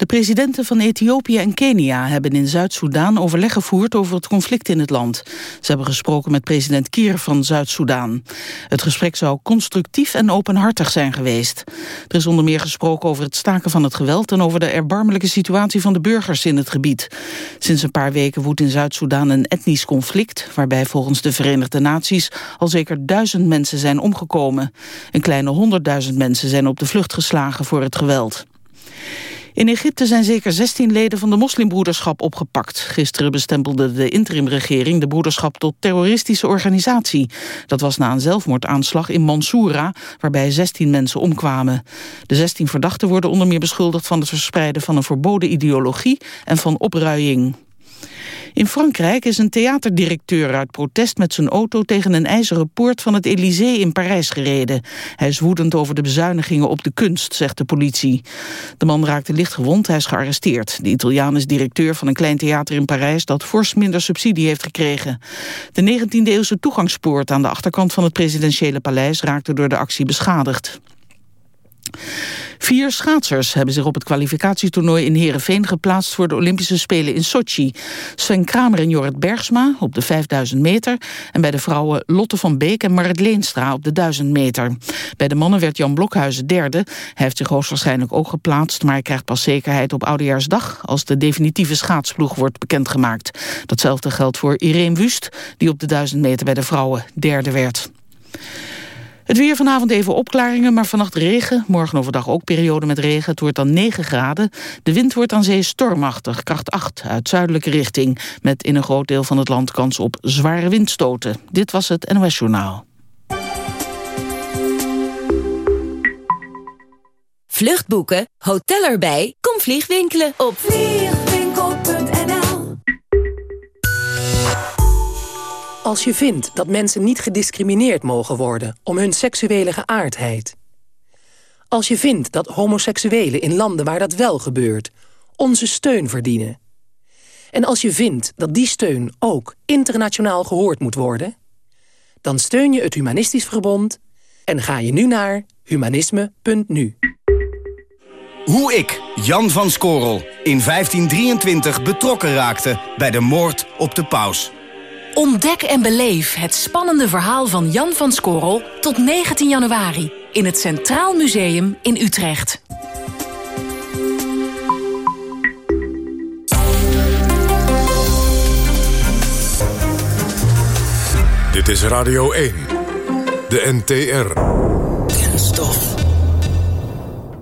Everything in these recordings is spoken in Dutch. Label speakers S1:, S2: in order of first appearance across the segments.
S1: De presidenten van Ethiopië en Kenia hebben in Zuid-Soedan overleg gevoerd over het conflict in het land. Ze hebben gesproken met president Kier van Zuid-Soedan. Het gesprek zou constructief en openhartig zijn geweest. Er is onder meer gesproken over het staken van het geweld en over de erbarmelijke situatie van de burgers in het gebied. Sinds een paar weken woedt in Zuid-Soedan een etnisch conflict, waarbij volgens de Verenigde Naties al zeker duizend mensen zijn omgekomen. Een kleine honderdduizend mensen zijn op de vlucht geslagen voor het geweld. In Egypte zijn zeker 16 leden van de moslimbroederschap opgepakt. Gisteren bestempelde de interimregering de broederschap tot terroristische organisatie. Dat was na een zelfmoordaanslag in Mansoura, waarbij 16 mensen omkwamen. De 16 verdachten worden onder meer beschuldigd van het verspreiden van een verboden ideologie en van opruiing. In Frankrijk is een theaterdirecteur uit protest met zijn auto tegen een ijzeren poort van het Élysée in Parijs gereden. Hij is woedend over de bezuinigingen op de kunst, zegt de politie. De man raakte licht gewond, hij is gearresteerd. De Italiaan is directeur van een klein theater in Parijs dat fors minder subsidie heeft gekregen. De 19e-eeuwse toegangspoort aan de achterkant van het presidentiële paleis raakte door de actie beschadigd. Vier schaatsers hebben zich op het kwalificatietoernooi in Heerenveen geplaatst voor de Olympische Spelen in Sochi. Sven Kramer en Jorrit Bergsma op de 5000 meter en bij de vrouwen Lotte van Beek en Marit Leenstra op de 1000 meter. Bij de mannen werd Jan Blokhuizen derde. Hij heeft zich hoogstwaarschijnlijk ook geplaatst, maar hij krijgt pas zekerheid op Oudejaarsdag als de definitieve schaatsploeg wordt bekendgemaakt. Datzelfde geldt voor Irene Wust, die op de 1000 meter bij de vrouwen derde werd. Het weer vanavond even opklaringen, maar vannacht regen. Morgen overdag ook periode met regen. Het wordt dan 9 graden. De wind wordt aan zee stormachtig, kracht 8 uit zuidelijke richting. Met in een groot deel van het land kans op zware windstoten. Dit was het NOS Journaal.
S2: Vluchtboeken, hotel erbij, kom vliegwinkelen op
S3: Als je vindt dat mensen niet gediscrimineerd mogen worden om hun seksuele geaardheid. Als je vindt dat homoseksuelen in landen waar dat wel gebeurt onze steun verdienen. En als je vindt dat die steun ook internationaal gehoord moet worden... dan steun je het Humanistisch Verbond en ga je nu naar humanisme.nu.
S4: Hoe ik, Jan van Skorrel, in 1523 betrokken raakte bij de moord op de paus...
S5: Ontdek en beleef het spannende verhaal van Jan van Skorrel tot 19 januari in het Centraal Museum in Utrecht.
S6: Dit is Radio 1, de NTR.
S7: Kenstof.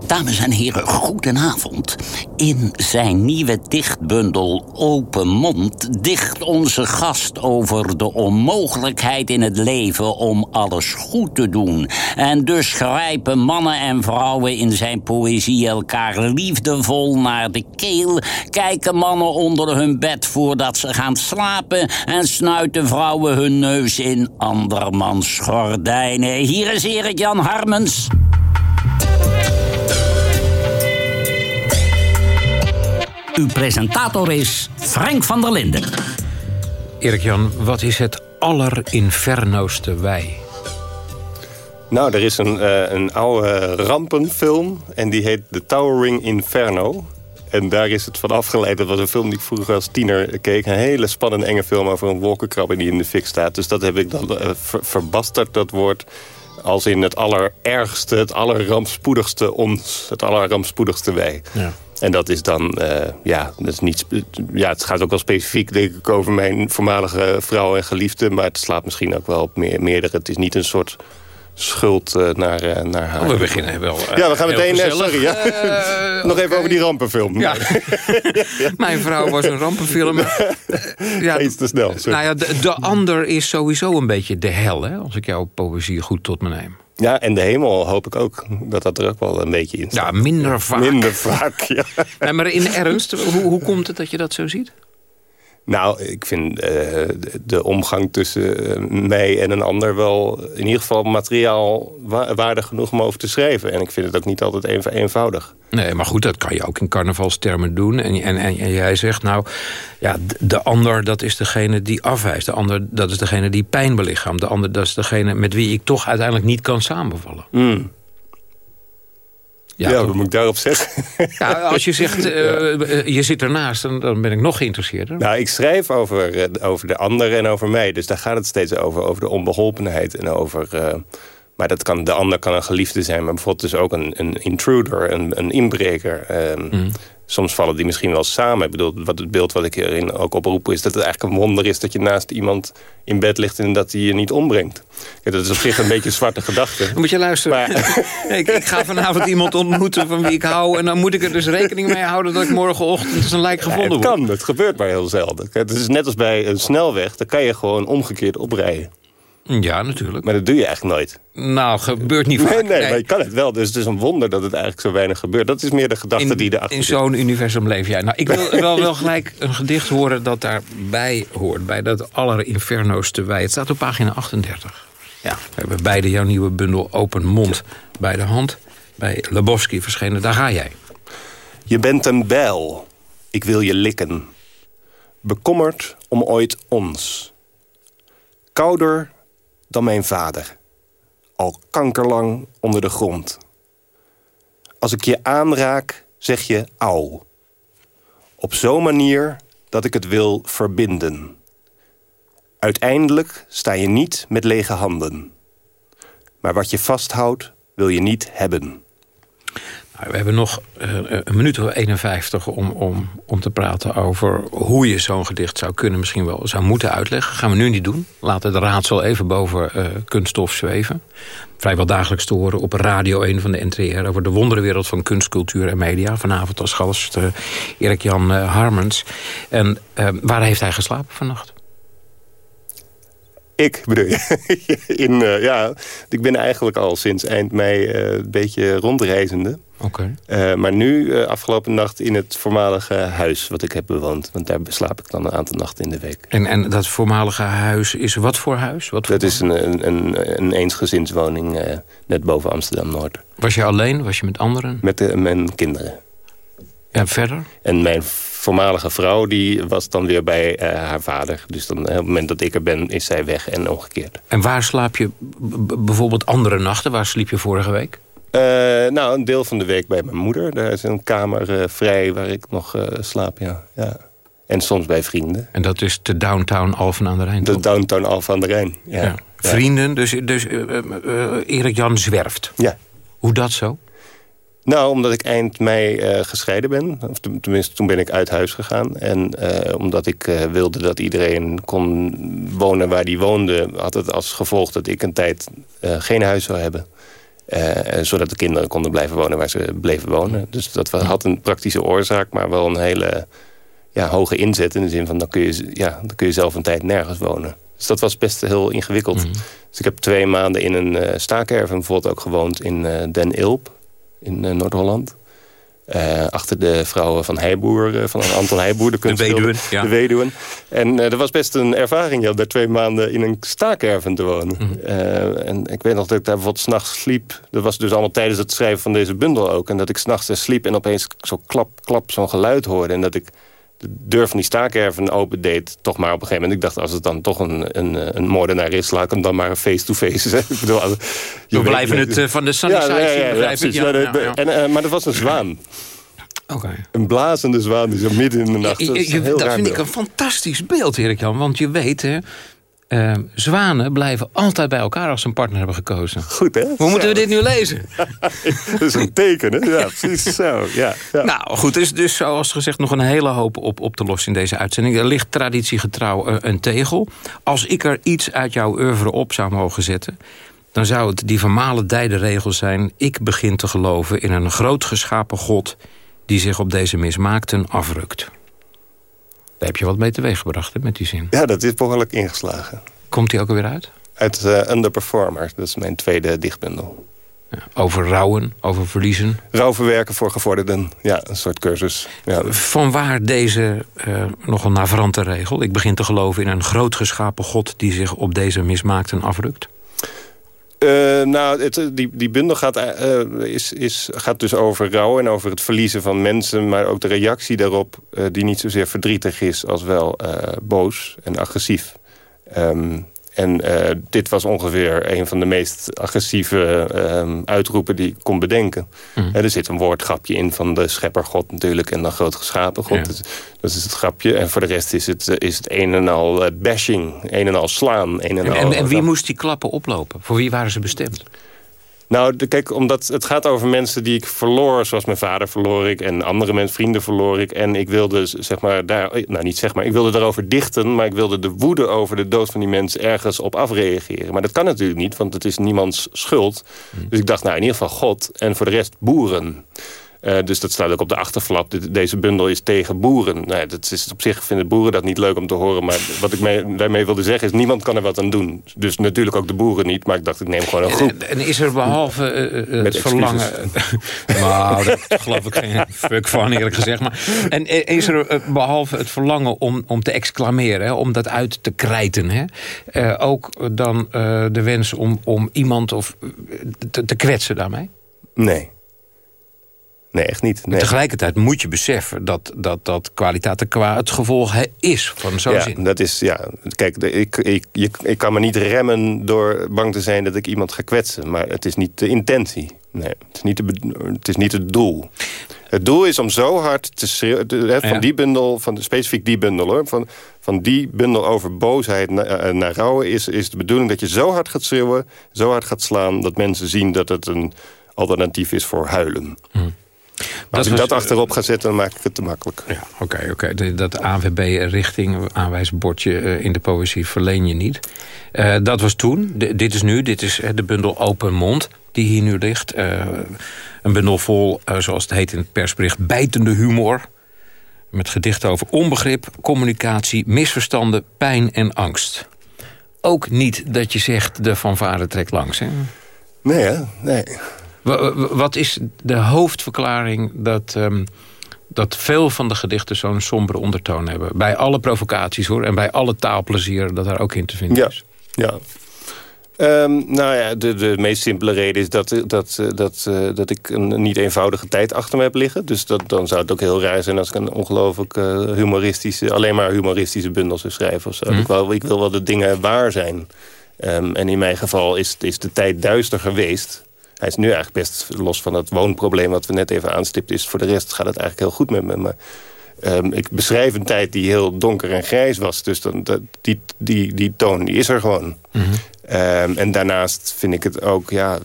S7: Dames en heren, goedenavond. In zijn nieuwe dichtbundel Open Mond dicht onze gast over de onmogelijkheid in het leven om alles goed te doen. En dus grijpen mannen en vrouwen in zijn poëzie elkaar liefdevol naar de keel, kijken mannen onder hun bed voordat ze gaan slapen en snuiten vrouwen hun neus in andermans gordijnen. Hier is Erik Jan Harmens. Uw presentator is Frank van der Linden.
S8: Erik-Jan, wat is het allerinfernoste wij?
S9: Nou, er is een, uh, een oude rampenfilm en die heet The Towering Inferno. En daar is het van afgeleid. Dat was een film die ik vroeger als tiener keek. Een hele spannende enge film over een wolkenkrabber die in de fik staat. Dus dat heb ik dan uh, verbasterd, dat woord. Als in het allerergste, het allerrampspoedigste ons. Het allerrampspoedigste wij. Ja. En dat is dan, uh, ja, dat is niet, ja, het gaat ook wel specifiek denk ik, over mijn voormalige vrouw en geliefde. Maar het slaat misschien ook wel op meer, meerdere. Het is niet een soort schuld uh, naar, uh, naar haar.
S8: Oh, we beginnen wel.
S9: ja, we gaan meteen. Sorry, ja. Nog even over die rampenfilm.
S8: Ja. Mijn vrouw was een rampenfilm.
S9: ja, Iets te snel.
S8: Nou ja, de, de, ander is sowieso een beetje de hel, hè, als ik jouw poëzie goed tot me neem.
S9: Ja, en de hemel hoop ik ook dat dat er ook wel een beetje in
S8: staat. Ja, minder vaak.
S9: Minder vaak, ja.
S8: Nee, maar in ernst, hoe, hoe komt het dat je dat zo ziet?
S9: Nou, ik vind uh, de, omgang tussen eh, mij en een ander wel in ieder geval materiaal waardig genoeg om over te schrijven. En ik vind het ook niet altijd even eenvoudig.
S8: Nee, maar goed, dat kan je ook in carnavalstermen doen. En, en, en, jij zegt nou, ja, de ander dat is degene die afwijst. De ander dat is degene die pijn belichaamt. De ander dat is degene met wie ik toch uiteindelijk niet kan samenvallen.
S9: Mm. Ja, ja wat moet ik daarop zeggen?
S8: Ja, als je zegt, uh, je zit ernaast, dan, dan ben ik nog geïnteresseerder.
S9: Nou, ik schrijf over, over de ander en over mij. Dus daar gaat het steeds over. Over de onbeholpenheid en over... maar dat kan, de ander kan een geliefde zijn. Maar bijvoorbeeld dus ook een, een intruder, een, een inbreker. Mm soms vallen die misschien wel samen. Ik bedoel, wat het beeld wat ik hierin ook oproep is... dat het eigenlijk een wonder is dat je naast iemand in bed ligt... en dat hij je niet ombrengt. Ja, dat is op zich een beetje een zwarte gedachte.
S8: moet je luisteren. Maar... ik, ik, ga vanavond iemand ontmoeten van wie ik hou... en dan moet ik er dus rekening mee houden... dat ik morgenochtend een lijk gevonden
S9: word. het kan, het gebeurt maar heel zelden. Het is net als bij een snelweg, daar kan je gewoon omgekeerd oprijden.
S8: Ja, natuurlijk.
S9: Maar dat doe je eigenlijk nooit.
S8: Nou, gebeurt niet vaak.
S9: Nee, nee, maar je kan het wel. Dus het is een wonder dat het eigenlijk zo weinig gebeurt. Dat is meer de gedachte die erachter
S8: In zo'n universum leef jij. Nou, ik wil wel, wel gelijk een gedicht horen dat daarbij hoort. Bij dat aller inferno's te wij. Het staat op pagina 38. Ja. We hebben beide jouw nieuwe bundel Open Mond bij de hand. Bij Lebowski verschenen. Daar ga jij.
S9: Je bent een bijl. Ik wil je likken. Bekommerd om ooit ons. Kouder dan mijn vader. Al kankerlang onder de grond. Als ik je aanraak, zeg je auw. Op zo'n manier dat ik het wil verbinden. Uiteindelijk sta je niet met lege handen. Maar wat je vasthoudt, wil je niet hebben.
S8: We hebben nog uh, een minuut of 51 om, om, om te praten over hoe je zo'n gedicht zou kunnen, misschien wel zou moeten uitleggen. gaan we nu niet doen. Laten de raadsel even boven uh, kunststof zweven. Vrijwel dagelijks te horen op Radio 1 van de NTR over de wonderenwereld van kunst, cultuur en media. Vanavond als gast Erik-Jan Harmens. En waar heeft hij geslapen vannacht?
S9: Ik bedoel je? In, ja, ik ben eigenlijk al sinds eind mei een beetje rondreizende.
S8: Oké.
S9: Eh, maar nu, afgelopen nacht, in het voormalige huis wat ik heb bewoond. Want daar slaap ik dan een aantal nachten in de week.
S8: En, en dat voormalige huis is wat voor huis? Wat
S9: dat is een, een, een, een eensgezinswoning net boven Amsterdam-Noord.
S8: Was je alleen? Was je met anderen?
S9: Met de, mijn kinderen.
S8: En verder?
S9: En mijn voormalige vrouw die was dan weer bij haar vader. Dus dan, op het moment dat ik er ben, is zij weg en omgekeerd.
S8: En waar slaap je bijvoorbeeld andere nachten? Waar sliep je vorige week?
S9: Uh, nou, een deel van de week bij mijn moeder. Daar is een kamer uh, vrij waar ik nog slaap, ja. ja. En soms bij vrienden.
S8: En dat is de downtown Alphen aan de Rijn,
S9: De downtown Alphen aan de Rijn, ja. ja.
S8: Vrienden, dus, dus Erik-Jan zwerft.
S9: Ja.
S8: Hoe dat zo?
S9: Nou, omdat ik eind mei gescheiden ben. Of tenminste, toen ben ik uit huis gegaan. En omdat ik wilde dat iedereen kon wonen waar die woonde... had het als gevolg dat ik een tijd geen huis zou hebben. Zodat de kinderen konden blijven wonen waar ze bleven wonen. Dus dat had een praktische oorzaak, maar wel een hele ja, hoge inzet. In de zin van, dan kun, je, ja, dan kun je zelf een tijd nergens wonen. Dus dat was best heel ingewikkeld. Mhm. Dus ik heb twee maanden in een staakerven bijvoorbeeld ook gewoond in Den Ilp. In Noord-Holland. Uh, achter de vrouwen van Heijboer, uh, van Anton Heijboer, de
S8: weduwen. Ja.
S9: De weduwen. En dat was best een ervaring, ja, daar twee maanden in een staakerven te wonen. Mm en ik weet nog dat ik daar bijvoorbeeld s'nachts sliep. Dat was dus allemaal tijdens het schrijven van deze bundel ook. En dat ik s'nachts sliep en opeens zo klap, klap zo'n geluid hoorde. En dat ik de deur van die staakerven open deed, toch maar op een gegeven moment. Ik dacht, als het dan toch een, een, een moordenaar is, laat ik hem dan maar face-to-face. -face. ik bedoel,
S8: We blijven het uh, van de sunny side
S9: maar er was een zwaan.
S8: Okay.
S9: Een blazende zwaan die zo midden in de nacht...
S8: Dat,
S9: je,
S8: dat vind ik een fantastisch beeld, Erik-Jan. Want je weet, hè, uh, zwanen blijven altijd bij elkaar als ze een partner hebben gekozen.
S9: Goed, hè?
S8: Hoe moeten we dit nu lezen?
S9: dat is een teken, hè? Ja, precies zo. Ja, ja.
S8: Nou, goed, er is dus zoals gezegd nog een hele hoop op, op te lossen in deze uitzending. Er ligt traditiegetrouw uh, een tegel. Als ik er iets uit jouw oeuvre op zou mogen zetten... dan zou het die vermalen regel zijn... ik begin te geloven in een groot geschapen God... die zich op deze mismaakten afrukt. Daar heb je wat mee teweeggebracht hè, met die zin.
S9: Ja, dat is behoorlijk ingeslagen.
S8: Komt die ook alweer uit?
S9: Uit uh, Underperformer, dat is mijn tweede dichtbundel.
S8: Ja, over rouwen, over verliezen.
S9: Rouwverwerken voor gevorderden, ja, een soort cursus. Ja.
S8: Van waar deze uh, nogal navrante regel? Ik begin te geloven in een groot geschapen God... die zich op deze mismaakten afrukt?
S9: Uh, nou, het, die, die bundel gaat, uh, is, is, gaat dus over rouw en over het verliezen van mensen... maar ook de reactie daarop, die niet zozeer verdrietig is... als wel boos en agressief. Um, En uh, dit was ongeveer een van de meest agressieve uh, uitroepen die ik kon bedenken. Mm. er zit een woordgrapje in van de schepper God natuurlijk... en dan groot geschapen God. Ja. Dus, dat is het grapje. En voor de rest is het, is het een en al bashing, een en al slaan. Een en,
S8: en,
S9: al,
S8: en, en wie moest die klappen oplopen? Voor wie waren ze bestemd?
S9: Nou, de, kijk, omdat het gaat over mensen die ik verloor. Zoals mijn vader verloor ik en andere mensen, vrienden verloor ik. En ik wilde, zeg maar, daar, nou niet zeg maar, ik wilde daarover dichten. Maar ik wilde de woede over de dood van die mensen ergens op afreageren. Maar dat kan natuurlijk niet, want het is niemands schuld. Dus ik dacht, nou in ieder geval God en voor de rest boeren. Uh, dus dat staat ook op de achterflap. Deze bundel is tegen boeren. Nou, dat is, op zich vinden boeren dat niet leuk om te horen. Maar wat ik mee, daarmee wilde zeggen is... niemand kan er wat aan doen. Dus natuurlijk ook de boeren niet. Maar ik dacht, ik neem gewoon een groep.
S8: En, en is er behalve uh, het verlangen... nou, daar geloof ik geen fuck van, eerlijk gezegd. Maar, en is er behalve het verlangen om, om te exclameren... Hè, om dat uit te krijten... Hè, ook dan de wens om, om iemand of, te, te kwetsen daarmee?
S9: Nee. Nee, echt niet. Nee.
S8: Tegelijkertijd moet je beseffen dat, dat, dat kwaliteit qua het gevolg is van zo'n
S9: ja,
S8: zin.
S9: Dat is, ja, kijk, ik, ik, ik, ik kan me niet remmen door bang te zijn dat ik iemand ga kwetsen. Maar het is niet de intentie. Nee, het is niet, de, het, is niet het doel. Het doel is om zo hard te schreeuwen, van die bundel, van specifiek die bundel hoor, van, van die bundel over boosheid naar, naar rouwen is, is de bedoeling dat je zo hard gaat schreeuwen, zo hard gaat slaan, dat mensen zien dat het een alternatief is voor huilen. Hm. Maar als ik dat achterop ga zetten, dan maak ik het te makkelijk.
S8: Ja, oké, oké. Dat ANWB-richting, aanwijsbordje uh, in de poëzie verleen je niet. Uh, dat was toen. De, dit is nu. Dit is de bundel Open Mond die hier nu ligt. Uh, een bundel vol, zoals het heet in het persbericht, bijtende humor. Met gedichten over onbegrip, communicatie, misverstanden, pijn en angst. Ook niet dat je zegt de fanfare trekt langs, hè?
S9: Nee, hè? Nee.
S8: Wat is de hoofdverklaring dat, um, dat veel van de gedichten zo'n sombere ondertoon hebben? Bij alle provocaties hoor, en bij alle taalplezier dat daar ook in te vinden
S9: ja.
S8: is.
S9: Ja, Um, nou ja, de, de meest simpele reden is dat, dat, dat, uh, dat ik een niet eenvoudige tijd achter me heb liggen. Dus dat, dan zou het ook heel raar zijn als ik een ongelooflijk uh, humoristische... alleen maar humoristische bundel zou schrijven. Of zo. Mm. Ik, wil, ik wil wel dat dingen waar zijn. Um, en in mijn geval is, is de tijd duister geweest. Hij is nu eigenlijk best los van het woonprobleem... wat we net even aanstipten. Is voor de rest gaat het eigenlijk heel goed met me. Maar um, ik beschrijf een tijd die heel donker en grijs was. Dus dan, dat, die, die, die toon die is er gewoon. Mm -hmm. um, en daarnaast vind ik het ook... ja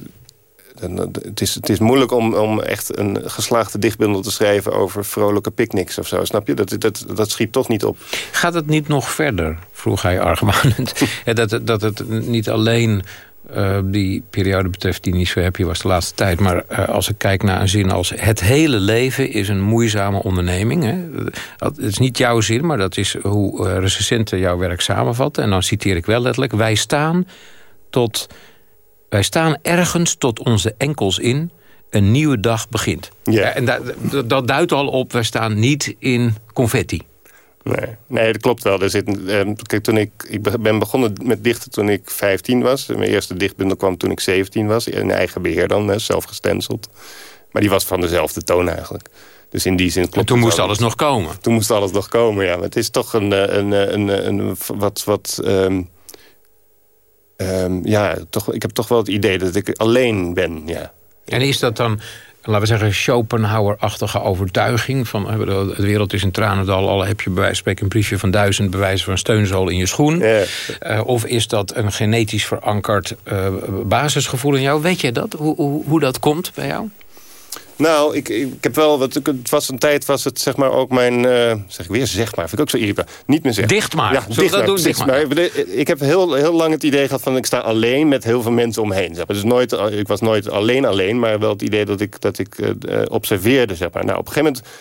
S9: het is, het is moeilijk om, om echt een geslaagde dichtbundel te schrijven... over vrolijke picknicks of zo, snap je? Dat, dat, dat schiet toch niet op.
S8: Gaat het niet nog verder, vroeg hij argwanend. dat, dat het niet alleen uh, die periode betreft die niet zo happy was de laatste tijd. Maar uh, als ik kijk naar een zin als... het hele leven is een moeizame onderneming. Hè? Het is niet jouw zin, maar dat is hoe uh, recensenten jouw werk samenvatten. En dan citeer ik wel letterlijk... wij staan, tot, wij staan ergens tot onze enkels in... een nieuwe dag begint.
S9: Ja,
S8: en dat, dat duidt al op, wij staan niet in confetti.
S9: Nee, nee, dat klopt wel. Er zit, uh, kijk, toen ik, ik ben begonnen met dichten toen ik 15 was. Mijn eerste dichtbundel kwam toen ik 17 was. In eigen beheer dan, zelf gestenceld. Maar die was van dezelfde toon eigenlijk. Dus in die zin klopt
S8: En toen moest alles nog komen.
S9: Toen moest alles nog komen, ja. Maar het is toch een, een, een, een, een wat... wat um, um, ja, toch, ik heb toch wel het idee dat ik alleen ben, ja.
S8: En is dat dan laten we zeggen, Schopenhauer-achtige overtuiging... van de wereld is een tranendal, al heb je bij wijze van spreken... een briefje van duizend bewijzen van steunzool in je schoen.
S9: Ja.
S8: Uh, of is dat een genetisch verankerd uh, basisgevoel in jou? Weet je dat, hoe, hoe, hoe dat komt bij jou?
S9: Nou, ik, ik heb wel, wat, het was een tijd was het zeg maar ook mijn, uh, zeg ik weer zeg maar, vind ik ook zo irritant. Niet meer zeggen.
S8: Dicht maar.
S9: Ja, dicht maar,
S8: doen, dicht maar.
S9: maar. Ik heb heel, heel lang het idee gehad van ik sta alleen met heel veel mensen omheen. Zeg maar. Dus nooit, ik was nooit alleen alleen, maar wel het idee dat ik, dat ik uh, observeerde. Zeg maar. Nou, op een gegeven moment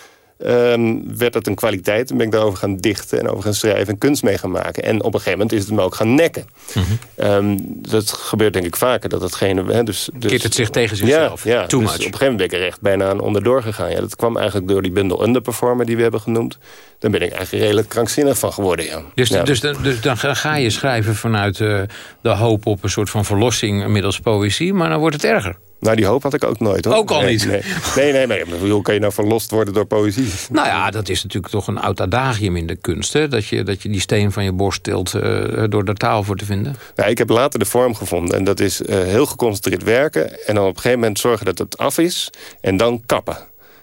S9: um, werd dat een kwaliteit. En ben ik daarover gaan dichten en over gaan schrijven en kunst mee gaan maken. En op een gegeven moment is het me ook gaan nekken.
S8: Mm
S9: -hmm. um, dat gebeurt denk ik vaker. Dat hetgene, hè, dus, dus,
S8: Keert het zich tegen zichzelf?
S9: Ja, ja
S8: Too
S9: dus
S8: much.
S9: op een gegeven moment ben ik er echt bijna aan onderdoor gegaan. Ja, dat kwam eigenlijk door die bundel Underperformer die we hebben genoemd. Daar ben ik eigenlijk redelijk krankzinnig van geworden. Ja.
S8: Dus,
S9: ja.
S8: dus, dus dan ga je schrijven vanuit uh, de hoop op een soort van verlossing middels poëzie. Maar dan wordt het erger.
S9: Nou, die hoop had ik ook nooit. Hoor.
S8: Ook al
S9: nee,
S8: niet?
S9: Nee, nee, nee. Hoe kan je nou verlost worden door poëzie?
S8: Nou ja, dat is natuurlijk toch een oud adagium in de kunst. Hè? Dat, je, dat je die steen van je borst tilt uh, door er taal voor te vinden.
S9: Nou, ik heb later de vorm gevonden. En dat is uh, heel geconcentreerd werken. En dan op een gegeven moment zorgen dat het af is. En dan kappen.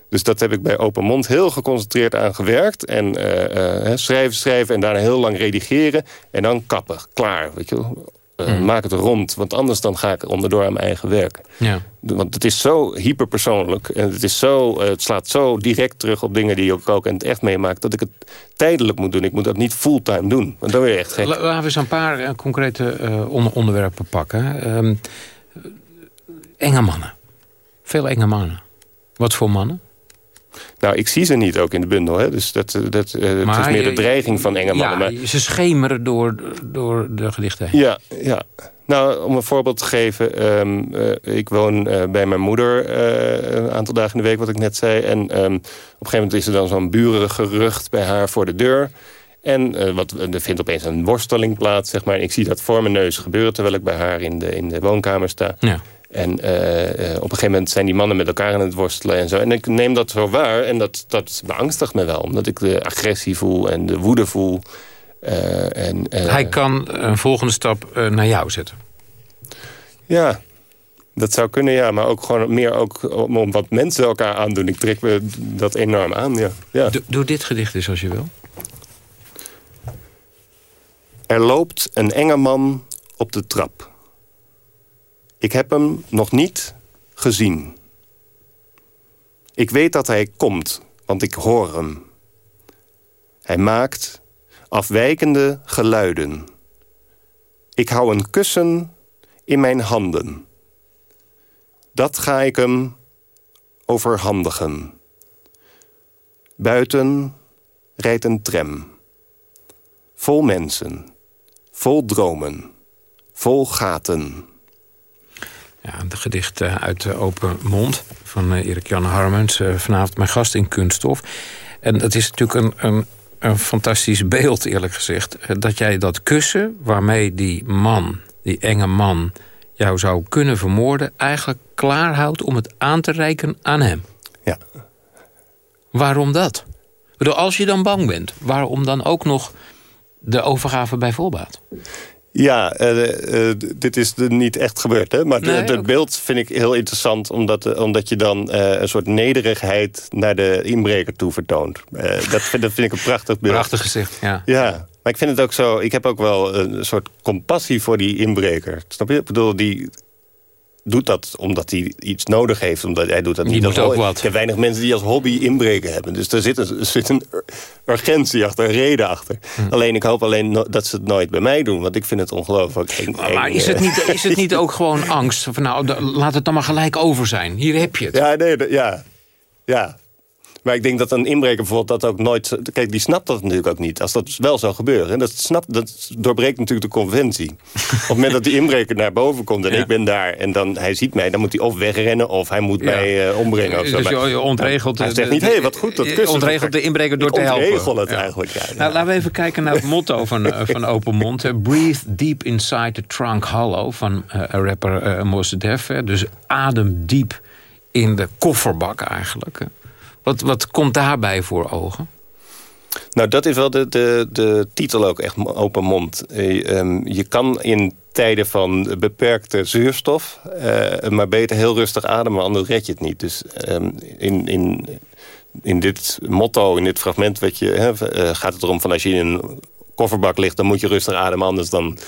S9: Dus dat heb ik bij Open Mond heel geconcentreerd aan gewerkt. En uh, schrijven, schrijven en daarna heel lang redigeren. En dan kappen. Klaar, weet je wel. Uh, Maak het rond, want anders dan ga ik onderdoor aan mijn eigen werk.
S8: Ja.
S9: Want het is zo hyperpersoonlijk en het, is zo, uh, het slaat zo direct terug op dingen die ik ook in het echt meemaak... dat ik het tijdelijk moet doen. Ik moet dat niet fulltime doen, want dan ben je echt gek.
S8: Laten we eens een paar uh, concrete onder onderwerpen pakken. Um, enge mannen. Veel enge mannen. Wat voor mannen?
S9: Nou, ik zie ze niet ook in de bundel. Hè? Dus dat, dat, uh, het is meer de dreiging van enge mannen.
S8: Ja, maar... ze schemeren door, door de gedichten heen.
S9: Ja, ja. Nou, om een voorbeeld te geven. Um, uh, ik woon uh, bij mijn moeder een aantal dagen in de week, wat ik net zei. En um, op een gegeven moment is er dan zo'n burengerucht bij haar voor de deur. En wat, er vindt opeens een worsteling plaats, zeg maar. En ik zie dat voor mijn neus gebeuren, terwijl ik bij haar in de, in de woonkamer sta.
S8: Ja.
S9: En uh, uh, op een gegeven moment zijn die mannen met elkaar aan het worstelen en zo. En ik neem dat zo waar en dat, dat beangstigt me wel. Omdat ik de agressie voel en de woede voel. Uh, en,
S8: Hij kan een volgende stap naar jou zetten.
S9: Ja, dat zou kunnen, ja. Maar ook gewoon meer ook om, om wat mensen elkaar aandoen. Ik trek me dat enorm aan, ja. ja.
S8: Doe, doe dit gedicht eens als je wil.
S9: Er loopt een enge man op de trap. Ik heb hem nog niet gezien. Ik weet dat hij komt, want ik hoor hem. Hij maakt afwijkende geluiden. Ik hou een kussen in mijn handen. Dat ga ik hem overhandigen. Buiten rijdt een tram. Vol mensen, vol dromen, vol gaten...
S8: Ja, een gedicht uit de Open Mond van Erik-Jan Harmens. vanavond mijn gast in Kunststof. En het is natuurlijk een, een, een fantastisch beeld, eerlijk gezegd. Dat jij dat kussen waarmee die man, die enge man... jou zou kunnen vermoorden, eigenlijk klaarhoudt om het aan te reiken aan hem.
S9: Ja.
S8: Waarom dat? Ik bedoel, als je dan bang bent, waarom dan ook nog de overgave bij voorbaat?
S9: Ja, uh, uh, dit is niet echt gebeurd. Hè? Maar het beeld vind ik heel interessant... omdat, uh, omdat je dan een soort nederigheid naar de inbreker toe vertoont. dat, vind, dat vind ik een prachtig beeld.
S8: Prachtig gezegd, ja.
S9: Ja, maar ik vind het ook zo... Ik heb ook wel een soort compassie voor die inbreker. Snap je? Ik bedoel, die doet dat omdat hij iets nodig heeft. Omdat hij doet dat
S8: Die
S9: niet als
S8: ook
S9: hobby.
S8: wat.
S9: Ik heb weinig mensen die als hobby inbreken hebben. Dus er zit een, er zit een urgentie achter, een reden achter.
S8: Hm.
S9: Alleen ik hoop alleen no dat ze het nooit bij mij doen. Want ik vind het ongelooflijk eng.
S8: Maar, is, het
S9: eh.
S8: niet, is het niet ook gewoon angst? Van, nou, laat het dan maar gelijk over zijn. Hier heb je het.
S9: Ja, nee, ja. Ja. Maar ik denk dat een inbreker bijvoorbeeld dat ook nooit... Kijk, die snapt dat natuurlijk ook niet. Als dat wel zou gebeuren. Dat, snapt, dat doorbreekt natuurlijk de conventie. Op het moment dat die inbreker naar boven komt en
S8: Ja.
S9: ik ben daar... en dan hij ziet mij, dan moet hij of wegrennen of hij moet
S8: Ja.
S9: mij eh, ombrengen. Of.
S8: Dus je, ontregelt...
S9: hij
S8: de-
S9: zegt niet, hé, hey, wat goed, dat
S8: je
S9: kussen.
S8: ontregelt de inbreker door te helpen.
S9: ontregel het
S8: Ja.
S9: eigenlijk, ja.
S8: Nou, laten we even kijken naar het motto van, eh, van Open Mond. Breathe deep inside the trunk hollow van eh, rapper uh, Mos Def. Dus adem diep in de kofferbak eigenlijk. Wat, wat komt daarbij voor ogen?
S9: Nou, dat is wel de, de, de titel ook echt open mond. Eh, ehm, je kan in tijden van beperkte zuurstof... eh, maar beter heel rustig ademen, anders red je het niet. Dus ehm, in, in, in dit motto, in dit fragment... Weet je, eh, gaat het erom van als je in een kofferbak ligt... dan moet je rustig ademen, anders dan...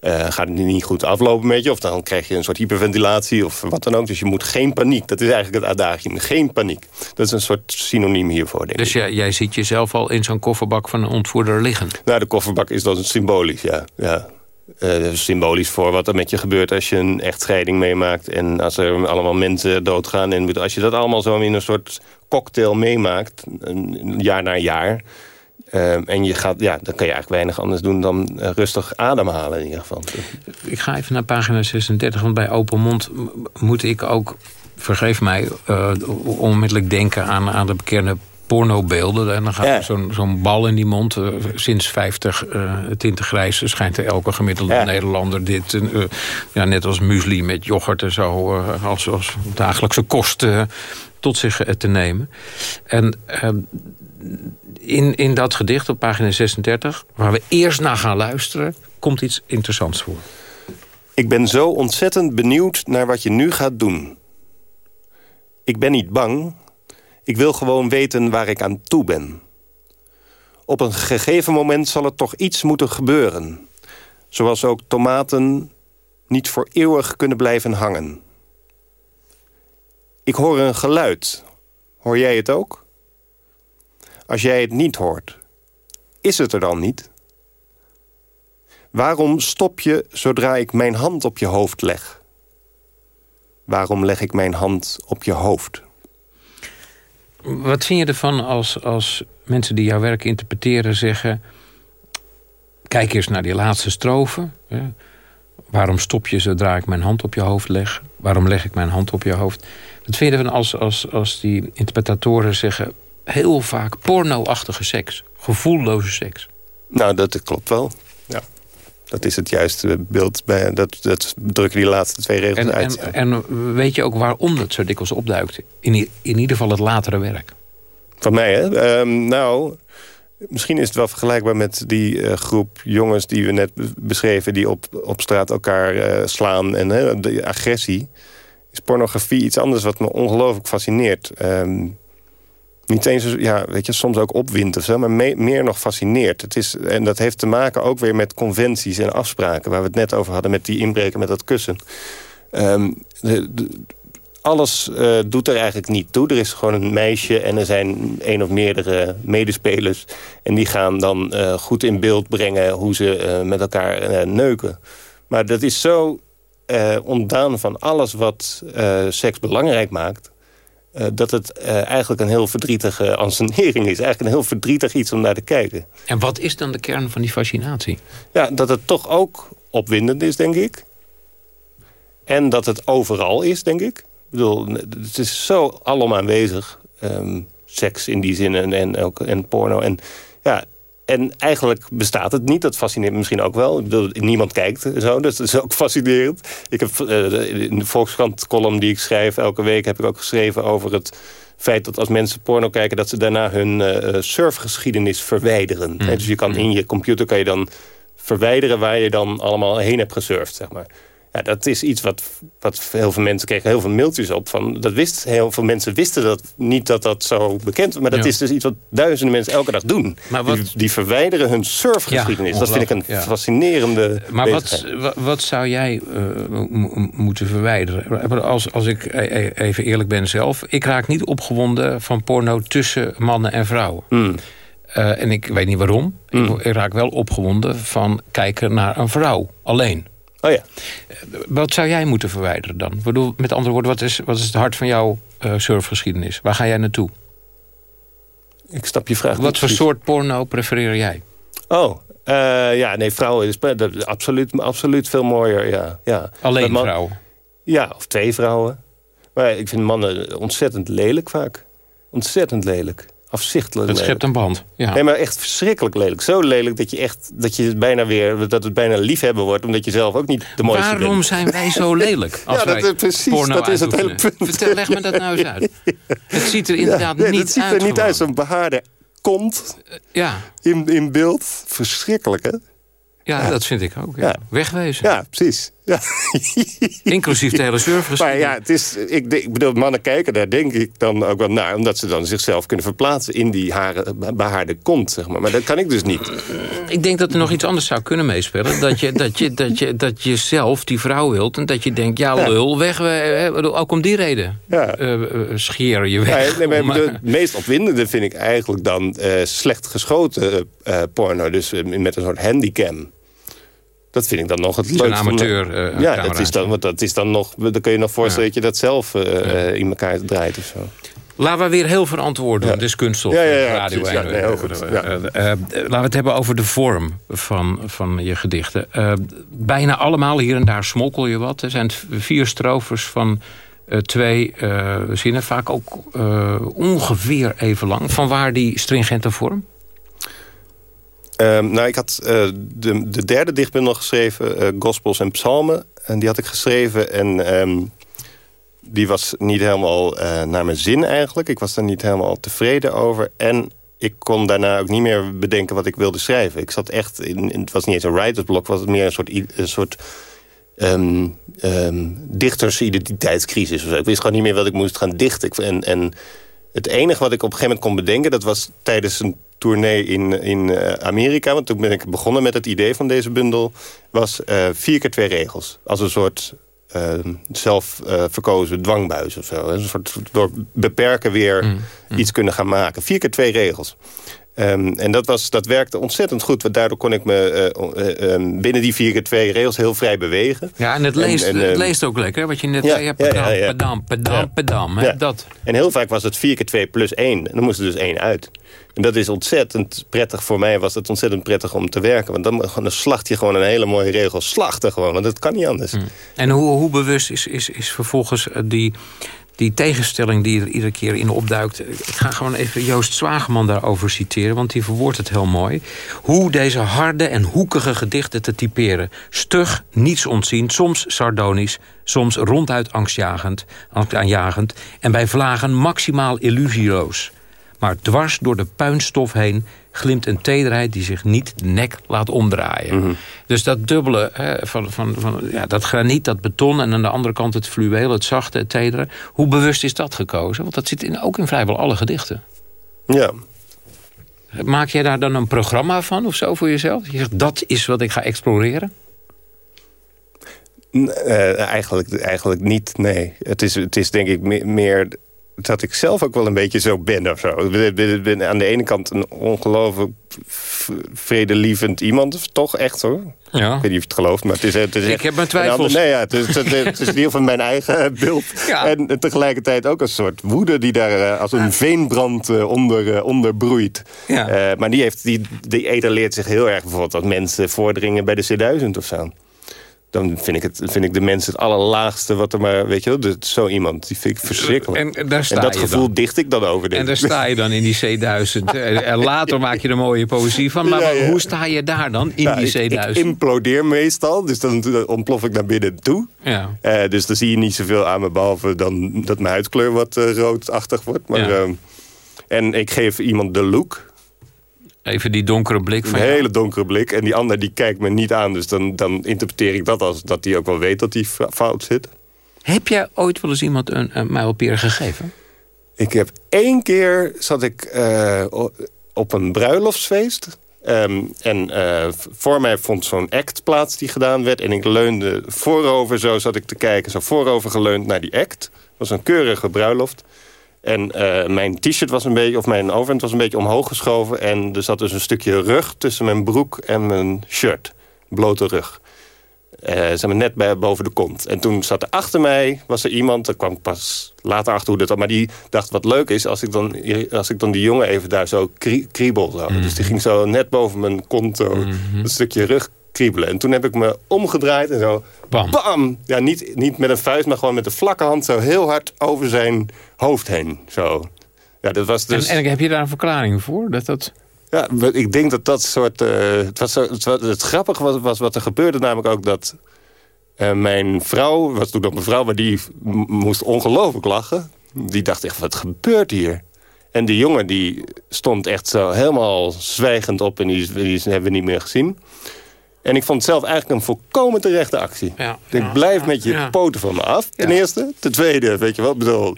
S9: eh, gaat het niet goed aflopen met je. Of dan krijg je een soort hyperventilatie of wat dan ook. Dus je moet geen paniek. Dat is eigenlijk het adagium. Geen paniek. Dat is een soort synoniem hiervoor, denk ik.
S8: Dus jij, jij ziet jezelf al in zo'n kofferbak van een ontvoerder liggen.
S9: Nou, de kofferbak is dan symbolisch, ja. ja. Eh, symbolisch voor wat er met je gebeurt als je een echtscheiding meemaakt... en als er allemaal mensen doodgaan. En als je dat allemaal zo in een soort cocktail meemaakt, een jaar na jaar... eh, en je gaat, ja, dan kan je eigenlijk weinig anders doen dan eh, rustig ademhalen in ieder geval.
S8: Ik ga even naar pagina 36, want bij Open Mond moet ik ook, vergeef mij, eh, onmiddellijk denken aan, aan de bekende pornobeelden. En dan gaat er zo'n zo'n bal in die mond. Uh, sinds 50 uh, tinten grijs schijnt er elke gemiddelde ja. Nederlander dit... Uh, ja, net als muesli met yoghurt en zo... als, als dagelijkse kost tot zich te nemen. En ehm, in, in dat gedicht op pagina 36... waar we eerst naar gaan luisteren... komt iets interessants voor.
S9: Ik ben zo ontzettend benieuwd naar wat je nu gaat doen. Ik ben niet bang. Ik wil gewoon weten waar ik aan toe ben. Op een gegeven moment zal er toch iets moeten gebeuren. Zoals ook tomaten niet voor eeuwig kunnen blijven hangen. Ik hoor een geluid. Hoor jij het ook? Als jij het niet hoort, is het er dan niet? Waarom stop je zodra ik mijn hand op je hoofd leg? Waarom leg ik mijn hand op je hoofd?
S8: Wat vind je ervan als, als mensen die jouw werk interpreteren zeggen... kijk eens naar die laatste strofe. Waarom stop je zodra ik mijn hand op je hoofd leg? Waarom leg ik mijn hand op je hoofd? Wat vind je ervan als, als, als die interpretatoren zeggen... heel vaak porno-achtige seks, gevoelloze seks?
S9: Nou, dat klopt wel. Ja. Dat is het juiste beeld. Bij, dat, dat drukken die laatste twee regels
S8: en,
S9: uit.
S8: En, en, weet je ook waarom dat zo dikwijls opduikt? In, in ieder geval het latere werk.
S9: Van mij, hè? Um, nou, misschien is het wel vergelijkbaar met die uh, groep jongens... die we net beschreven, die op, op straat elkaar uh, slaan. En uh, de agressie. Is pornografie iets anders wat me ongelooflijk fascineert. Um, niet eens, ja, weet je, soms ook opwindt of zo, maar meer nog fascineert. Het is, en dat heeft te maken ook weer met conventies en afspraken... waar we het net over hadden met die inbreken met dat kussen. Um, de, alles uh, doet er eigenlijk niet toe. Er is gewoon een meisje en er zijn één of meerdere medespelers... en die gaan dan uh, goed in beeld brengen hoe ze uh, met elkaar neuken. Maar dat is zo ontdaan van alles wat seks belangrijk maakt... Uh, dat het uh, eigenlijk een heel verdrietige ansenering is. Eigenlijk een heel verdrietig iets om naar te kijken.
S8: En wat is dan de kern van die fascinatie?
S9: Ja, dat het toch ook opwindend is, denk ik. En dat het overal is, denk ik. Ik bedoel, het is zo allemaal aanwezig. Um, seks in die zin en, en, ook, en porno. En ja, en eigenlijk bestaat het niet. Dat fascineert me misschien ook wel. Ik bedoel, niemand kijkt zo, dus dat is ook fascinerend. Ik heb uh, in de Volkskrant-column die ik schrijf... elke week heb ik ook geschreven over het feit dat als mensen porno kijken... dat ze daarna hun uh, surfgeschiedenis verwijderen. Mm. Dus je kan in je computer kan je dan verwijderen... waar je dan allemaal heen hebt gesurfd, zeg maar. Ja, dat is iets wat, wat heel veel mensen kregen heel veel mailtjes op. Van, dat wist, heel veel mensen wisten dat niet dat dat zo bekend was. Maar dat is dus iets wat duizenden mensen elke dag doen. Maar wat... die, die, verwijderen hun surfgeschiedenis. dat vind ik een fascinerende
S8: Maar wat, wat zou jij uh, moeten verwijderen? Als, als ik e- e- even eerlijk ben zelf. Ik raak niet opgewonden van porno tussen mannen en vrouwen.
S9: Mm.
S8: Uh, en ik weet niet waarom. Mm. Ik, ik raak wel opgewonden van kijken naar een vrouw. Alleen.
S9: Oh ja.
S8: Wat zou jij moeten verwijderen dan? Bedoel, met andere woorden, wat is, wat is het hart van jouw uh, surfgeschiedenis? Waar ga jij naartoe?
S9: Ik stap je vraag
S8: Wat voor soort porno prefereer jij?
S9: Oh, uh, ja, nee, vrouwen is absoluut, absoluut veel mooier. Ja, ja.
S8: Alleen man, vrouwen?
S9: Ja, of twee vrouwen. Maar ik vind mannen ontzettend lelijk vaak. Ontzettend lelijk afzichtelijk
S8: Het schept een band, ja.
S9: Nee, maar echt verschrikkelijk lelijk. Zo lelijk dat je echt, dat je het bijna weer, dat het bijna liefhebben wordt, omdat je zelf ook niet de mooiste
S8: Waarom bent. zijn wij zo lelijk? Als
S9: ja, dat, precies, dat is het hele punt.
S8: Vertel, leg me dat nou eens uit. Het ziet er inderdaad ja, nee, niet
S9: uit. Het
S8: ziet
S9: er niet uit, zo'n behaarde kont
S8: uh, ja.
S9: in, in beeld. Verschrikkelijk, hè?
S8: Ja, ja, dat vind ik ook. Ja. Wegwezen.
S9: Ja, precies. Ja.
S8: Inclusief de hele service.
S9: Maar ja, het is, ik, ik bedoel, mannen kijken daar denk ik dan ook wel naar... omdat ze dan zichzelf kunnen verplaatsen in die haren, behaarde kont, zeg maar. Maar dat kan ik dus niet.
S8: Ik denk dat er nog iets anders zou kunnen meespelen. Dat je, dat je, dat je, dat je zelf die vrouw wilt en dat je denkt... ja, lul, weg, ook om die reden. Ja. Uh, scheren je weg.
S9: Ja, nee, maar het meest opwindende vind ik eigenlijk dan uh, slecht geschoten uh, porno. Dus met een soort handycam. Dat vind ik dan nog het leukste.
S8: Een amateur uh,
S9: Ja, dat is, dan, want dat is dan nog... Dan kun je nog voorstellen ja. dat je dat zelf uh, ja. in elkaar draait of zo.
S8: Laten we weer heel verantwoord doen. Ja. Is kunststof.
S9: Ja, ja, ja, radio ja, nee, heel goed. Uh,
S8: laten we het hebben over de vorm van, van je gedichten. bijna allemaal, hier en daar smokkel je wat. Er zijn vier strofes van twee zinnen, vaak ook ongeveer even lang. Vanwaar die stringente vorm?
S9: Ehm, nou, ik had de, de derde dichtbundel geschreven, Gospels en Psalmen. En die had ik geschreven en ehm, die was niet helemaal naar mijn zin eigenlijk. Ik was daar niet helemaal tevreden over. En ik kon daarna ook niet meer bedenken wat ik wilde schrijven. Ik zat echt in, het was niet eens een writersblok, was meer een soort, een soort um, dichtersidentiteitscrisis. Ik wist gewoon niet meer wat ik moest gaan dichten. En, en het enige wat ik op een gegeven moment kon bedenken, dat was tijdens een tournee in, in eh, Amerika. Want toen ben ik begonnen met het idee van deze bundel. Was uh, vier keer twee regels. Als een soort uh, zelf uh, verkozen dwangbuis of zo. Een soort door beperken weer mm, mm. iets kunnen gaan maken. Vier keer twee regels. Um, en dat, was, dat werkte ontzettend goed. Want daardoor kon ik me uh, uh, binnen die vier keer twee regels heel vrij bewegen.
S8: Ja, en het leest, en, en, het leest ook lekker. Wat je net ja, zei, ja, pedam, ja, ja, pedam, pedam, dat.
S9: En heel vaak was het vier keer twee plus één. En dan moest er dus één uit. En dat is ontzettend prettig. Voor mij was het ontzettend prettig om te werken. Want dan, dan slacht je gewoon een hele mooie regel. Slachten gewoon, want dat kan niet anders. Mm.
S8: En hoe, hoe bewust is, is, is vervolgens die die tegenstelling die er iedere keer in opduikt... ik ga gewoon even Joost Zwageman daarover citeren... want die verwoordt het heel mooi. Hoe deze harde en hoekige gedichten te typeren. Stug, niets ontzien, soms sardonisch... soms ronduit angstjagend, aanjagend... en bij vlagen maximaal illusieloos. Maar dwars door de puinstof heen glimt een tederheid die zich niet de nek laat omdraaien. Mhm. Dus dat dubbele hè, van, van, van ja, dat graniet, dat beton... en aan de andere kant het fluweel, het zachte, het tedere. Hoe bewust is dat gekozen? Want dat zit in, ook in vrijwel alle gedichten.
S9: Ja.
S8: Maak jij daar dan een programma van of zo voor jezelf? Je zegt, dat is wat ik ga exploreren?
S9: Uh, eigenlijk, eigenlijk niet, nee. Het is, het is denk ik meer dat ik zelf ook wel een beetje zo ben of zo. Ik ben, aan de ene kant een ongelooflijk vredelievend iemand. Toch echt hoor. Ja. Ik weet niet of je het gelooft, maar het is... Het is
S8: ik heb mijn twijfels.
S9: nee, ja, het is, het, is deel van mijn eigen beeld. Ja. En tegelijkertijd ook een soort woede die daar eh, als een veenbrand eh, onder, uh, onder broeit. Ja. maar die, heeft, die, die etaleert zich heel erg bijvoorbeeld... dat mensen voordringen bij de C1000 of zo dan vind ik, het, vind ik de mensen het allerlaagste wat er maar... Weet je wel, zo iemand, die vind ik verschrikkelijk. En, daar sta en dat gevoel dicht ik dan over.
S8: En daar sta je dan in die C1000. en later maak je er mooie poëzie van. Maar hoe sta je daar dan, in die C1000? Ik,
S9: ik, implodeer meestal, dus dan, ontplof ik naar binnen toe. Ja. Uh, dus dan zie je niet zoveel aan me... behalve dan dat mijn huidkleur wat uh, roodachtig wordt. Maar, uh, en ik geef iemand de look...
S8: Even die donkere blik van
S9: Een hele donkere blik. En die ander die kijkt me niet aan. Dus dan, dan interpreteer ik dat als dat hij ook wel weet dat hij fout zit.
S8: Heb jij ooit wel eens iemand een, een mijlpeer gegeven?
S9: Ik heb één keer zat ik uh, op een bruiloftsfeest. Um, en uh, voor mij vond zo'n act plaats die gedaan werd. En ik leunde voorover, zo zat ik te kijken. Zo voorover geleund naar die act. Het was een keurige bruiloft. En uh, mijn t-shirt was een beetje, of mijn overhemd was een beetje omhoog geschoven. En er zat dus een stukje rug tussen mijn broek en mijn shirt. Blote rug. Uh, zeg maar net bij, boven de kont. En toen zat er achter mij, was er iemand, daar kwam ik pas later achter hoe dat... maar die dacht, wat leuk is, als ik dan, als ik dan die jongen even daar zo kriebel. Zo. Dus die ging zo net boven mijn kont, zo, mm een stukje rug kriebelen. En toen heb ik me omgedraaid en zo... Bam! bam ja, niet, niet met een vuist, maar gewoon met de vlakke hand... zo heel hard over zijn hoofd heen. Zo. Ja, dat was dus...
S8: en, en heb je daar een verklaring voor? Dat dat...
S9: Ja, ik denk dat dat soort... Uh, het, was zo, het, was, het grappige was, was wat er gebeurde namelijk ook dat... Uh, mijn vrouw, was toen nog mijn vrouw, maar die moest ongelooflijk lachen. Die dacht echt, wat gebeurt hier? En die jongen die stond echt zo helemaal zwijgend op... en die, die hebben we niet meer gezien. En ik vond het zelf eigenlijk een volkomen terechte actie. Ja, ik blijf met je poten van me af, ten eerste. Ten tweede, weet je wat, bedoel...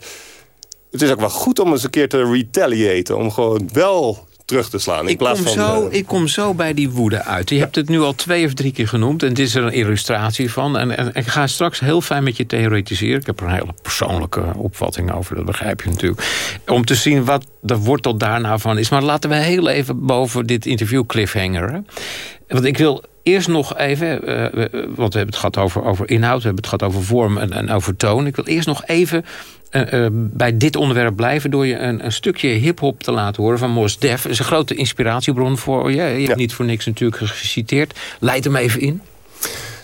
S9: Het is ook wel goed om eens een keer te retaliaten. Om gewoon wel terug te slaan. In
S8: ik,
S9: plaats
S8: kom
S9: van,
S8: zo, ik kom zo bij die woede uit. Je hebt het nu al twee of drie keer genoemd. En dit is er een illustratie van. En, en, ik ga straks heel fijn met je theoretiseren. Ik heb er een hele persoonlijke opvatting over. Dat begrijp je natuurlijk. Om te zien wat de wortel daarna van is. Maar laten we heel even boven dit interview cliffhanger. Want ik wil eerst nog even, uh, want we hebben het gehad over, over inhoud... we hebben het gehad over vorm en, en over toon. Ik wil eerst nog even uh, bij dit onderwerp blijven... door je een, een stukje hip-hop te laten horen van Mos Def. is een grote inspiratiebron voor je. Je hebt niet voor niks natuurlijk geciteerd. Leid hem even in.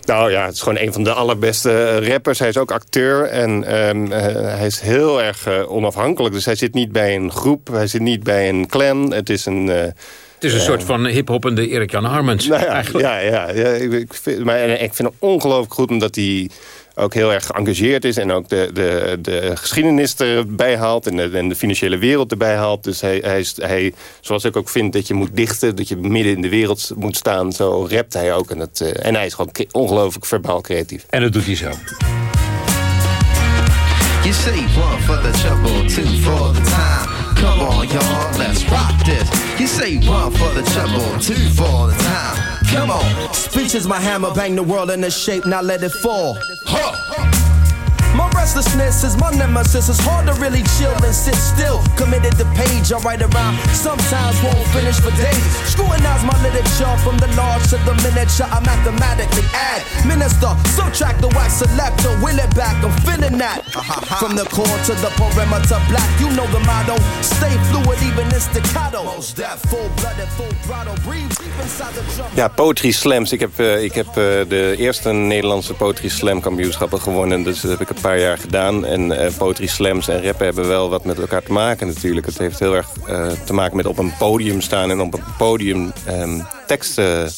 S9: Nou ja, het is gewoon een van de allerbeste rappers. Hij is ook acteur en ehm, eh, hij is heel erg eh, onafhankelijk. Dus hij zit niet bij een groep, hij zit niet bij een clan. Het is een...
S8: het is een soort van hiphoppende Erik-Jan Harmens,
S9: nou ja,
S8: eigenlijk.
S9: Ja, ja, ja ik, vind, maar, ik vind het ongelooflijk goed omdat hij ook heel erg geëngageerd is... en ook de, de, de geschiedenis erbij haalt en de, en de financiële wereld erbij haalt. Dus hij, hij, hij, zoals ik ook vind dat je moet dichten... dat je midden in de wereld moet staan, zo rapt hij ook. En, dat, uh, en hij is gewoon ongelooflijk verbaal creatief.
S8: En dat doet hij zo.
S10: You say one for the trouble, two for the time. Come on, y'all, let's rock this. You say one for the trouble, two for the time. Come on. Speech is my hammer, bang the world into shape, now let it fall. Huh. My restlessness is my nemesis. It's hard to really chill and sit still. Committed to page, I write around. Sometimes won't finish for days. Scrutinize my literature from the large to the miniature. I mathematically add. Minister, subtract the wax selector. Will it back, I'm feeling that. From the core to the perimeter black. You know the motto. Stay fluid, even in staccato. Most that full blooded, full throttle. Breathe deep inside the drum.
S9: Ja, Poetry Slams. Ik heb, uh, ik heb uh, de eerste Nederlandse Poetry Slam kampioenschappen gewonnen. Dus dat heb ik een paar jaar gedaan. En uh, poetry slams en rappen hebben wel wat met elkaar te maken natuurlijk. Het heeft heel erg uh, te maken met op een podium staan... en op een podium um, teksten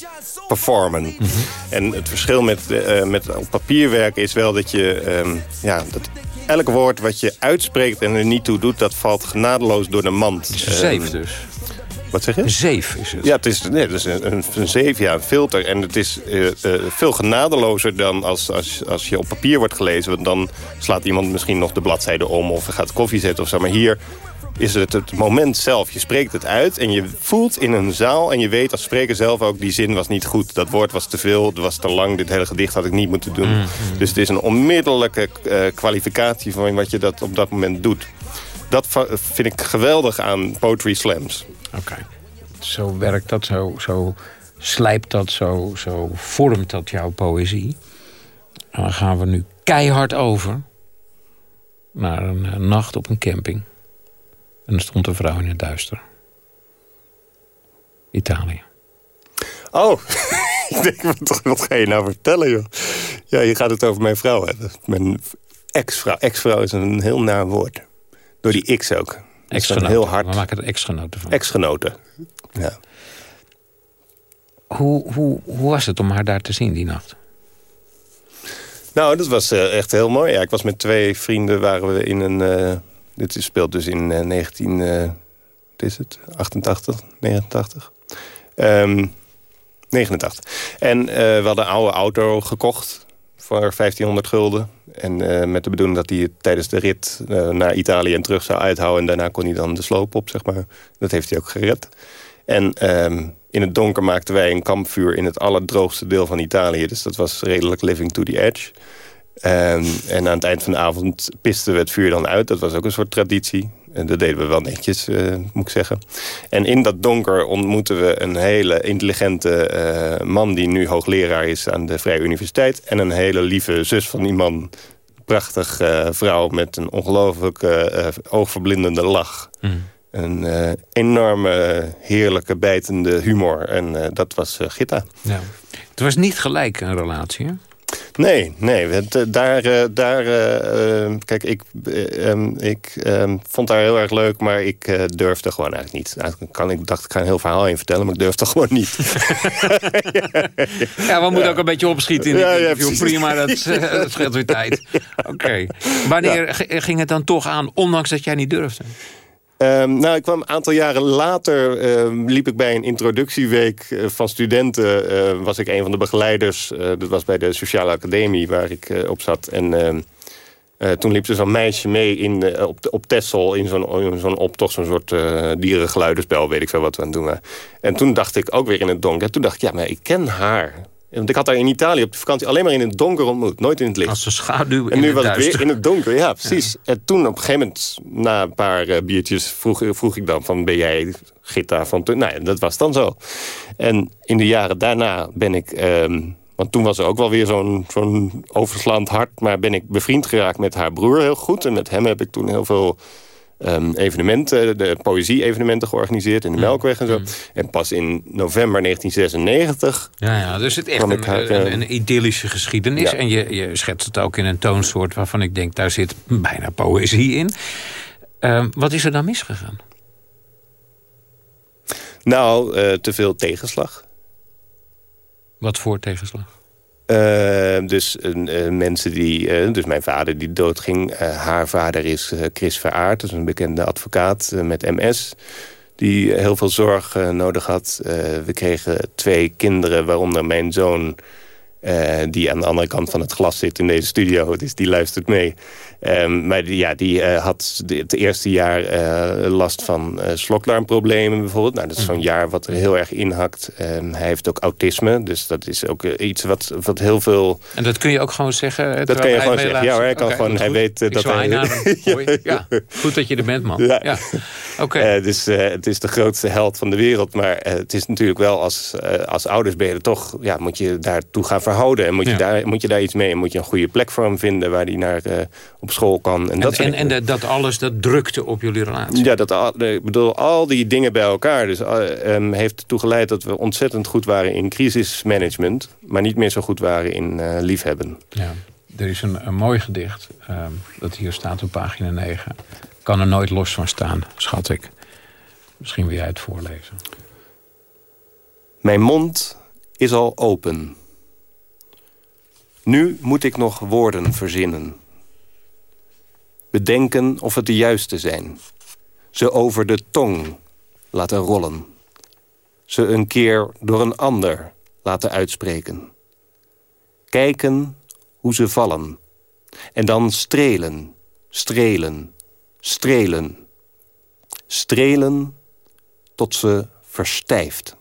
S9: performen. Mm -hmm. En het verschil met, uh, met op papier werken is wel dat je... Um, ja, dat elk woord wat je uitspreekt en er niet toe doet... dat valt genadeloos door de mand.
S8: Het is safe dus.
S9: Wat zeg je?
S8: Een zeef is het.
S9: Ja, het is, nee, het is een, een, zeef, ja, een filter. En het is uh, uh, veel genadelozer dan als, als, als je op papier wordt gelezen. Want dan slaat iemand misschien nog de bladzijde om... of gaat koffie zetten of zo. Maar hier is het het moment zelf. Je spreekt het uit en je voelt in een zaal... en je weet als spreker zelf ook, die zin was niet goed. Dat woord was te veel, het was te lang. Dit hele gedicht had ik niet moeten doen. Mm -hmm. Dus het is een onmiddellijke uh, kwalificatie... van wat je dat op dat moment doet. Dat vind ik geweldig aan poetry slams.
S8: Oké. Okay. Zo werkt dat, zo, zo slijpt dat, zo, zo vormt dat jouw poëzie. En dan gaan we nu keihard over naar een, een nacht op een camping. En er stond een vrouw in het duister. Italië.
S9: Oh, ik denk, wat, wat ga je nou vertellen, joh? Ja, je gaat het over mijn vrouw hebben. Mijn ex-vrouw. Ex-vrouw is een heel naar woord. Door die X ook.
S8: Ex-genoten.
S9: Heel hard.
S8: We maken er ex-genoten van.
S9: Ex-genoten, ja.
S8: Hoe, hoe, hoe was het om haar daar te zien die nacht?
S9: Nou, dat was uh, echt heel mooi. Ja, ik was met twee vrienden, waren we in een... Uh, dit speelt dus in uh, 19... wat is het? 88, 89? Um, 89. En we hadden een oude auto gekocht voor 1500 gulden. En uh, met de bedoeling dat hij tijdens de rit uh, naar Italië en terug zou uithouden. En daarna kon hij dan de sloop op, zeg maar. Dat heeft hij ook gered. En um, in het donker maakten wij een kampvuur in het allerdroogste deel van Italië. Dus dat was redelijk living to the edge. Um, en aan het eind van de avond pisten we het vuur dan uit. Dat was ook een soort traditie. En dat deden we wel netjes, uh, moet ik zeggen. En in dat donker ontmoeten we een hele intelligente uh, man... die nu hoogleraar is aan de Vrije Universiteit. En een hele lieve zus van die man. Prachtig uh, vrouw met een ongelooflijk oogverblindende lach. Mm. Een enorme, heerlijke, bijtende humor. En dat was Gitta.
S8: Ja. Het was niet gelijk een relatie, hè?
S9: Nee, nee. Het, daar, uh, daar uh, kijk, ik, uh, ik vond haar heel erg leuk, maar ik durfde gewoon eigenlijk niet. Eigenlijk kan, ik dacht, ik ga een heel verhaal in vertellen, maar ik durfde gewoon niet.
S8: ja, we moeten ook een beetje opschieten in dit ja, interview. Prima, dat, dat scheelt weer tijd. Oké. Okay. Wanneer ging het dan toch aan, ondanks dat jij niet durfde?
S9: Um, nou, ik kwam een aantal jaren later, uh, liep ik bij een introductieweek uh, van studenten. Uh, was ik een van de begeleiders. dat was bij de Sociale Academie waar ik op zat. En ehm, toen liep er zo'n meisje mee in, op, op Texel in zo'n zo'n optocht, zo'n soort dierengeluidenspel, weet ik veel wat we aan het doen. En toen dacht ik ook weer in het donker. Toen dacht ik, ja, maar ik ken haar. Want ik had haar in Italië op de vakantie alleen maar in het donker ontmoet. Nooit in het licht.
S8: Als een schaduw
S9: En nu was
S8: het
S9: weer in het donker, ja, precies. Ja. En toen op een gegeven moment, na een paar uh, biertjes... Vroeg, vroeg ik dan van, ben jij Gitta van... Nou, dat was dan zo. En in de jaren daarna ben ik... Um, want toen was er ook wel weer zo'n zo'n overslaand hart... maar ben ik bevriend geraakt met haar broer heel goed. En met hem heb ik toen heel veel ehm, evenementen, de poëzie-evenementen georganiseerd in de Melkweg en zo. En pas in november 1996...
S8: Ja, ja dus het echt een,
S9: ik haar,
S8: een,
S9: eh,
S8: een idyllische geschiedenis.
S9: Ja.
S8: En je, je schetst het ook in een toonsoort waarvan ik denk... daar zit bijna poëzie in. Ehm, wat is er dan misgegaan?
S9: Nou, eh, te veel tegenslag.
S8: Wat voor tegenslag?
S9: Eh, dus mensen die... eh, dus mijn vader die doodging. eh, haar vader is eh, Chris Veraard. Dat is een bekende advocaat met MS. Die heel veel zorg nodig had. We kregen twee kinderen, waaronder mijn zoon... die aan de andere kant van het glas zit in deze studio. Dus die luistert mee. Ehm, maar die, ja, die eh, had de- het eerste jaar eh, last van eh slokdarmproblemen bijvoorbeeld. Nou, dat is zo'n jaar wat er heel erg inhakt. Hij heeft ook autisme. Dus dat is ook iets wat, wat heel veel...
S8: En dat kun je ook gewoon zeggen?
S9: Dat kan je gewoon zeggen. Ja hoor, hij kan gewoon, hij weet
S8: Ik
S9: dat hij...
S8: Ja, goed dat je er bent, man.
S9: Ja.
S8: Ja. Oké.
S9: Dus het is de grootste held van de wereld. Maar het is natuurlijk wel als, als ouders ben je er toch... Ja, moet je daartoe gaan verhouden. En moet je, daar, moet je daar iets mee. En moet je een goede plek voor hem vinden... waar hij naar eh, op school kan. En,
S8: En,
S9: dat
S8: en, en dat- alles, dat drukte op jullie relatie.
S9: Ja, dat, ik bedoel, al die dingen bij elkaar dus, ehm, heeft ertoe geleid dat we ontzettend goed waren in crisismanagement. Maar niet meer zo goed waren in eh, liefhebben.
S8: Ja. Er is een, een mooi gedicht, ehm, dat hier staat op pagina 9. Kan er nooit los van staan, schat ik. Misschien wil jij het voorlezen.
S9: Mijn mond is al open. Nu moet ik nog woorden verzinnen. Bedenken of het de juiste zijn. Ze over de tong laten rollen. Ze een keer door een ander laten uitspreken. Kijken hoe ze vallen. En dan strelen, strelen, strelen. Strelen tot ze verstijft.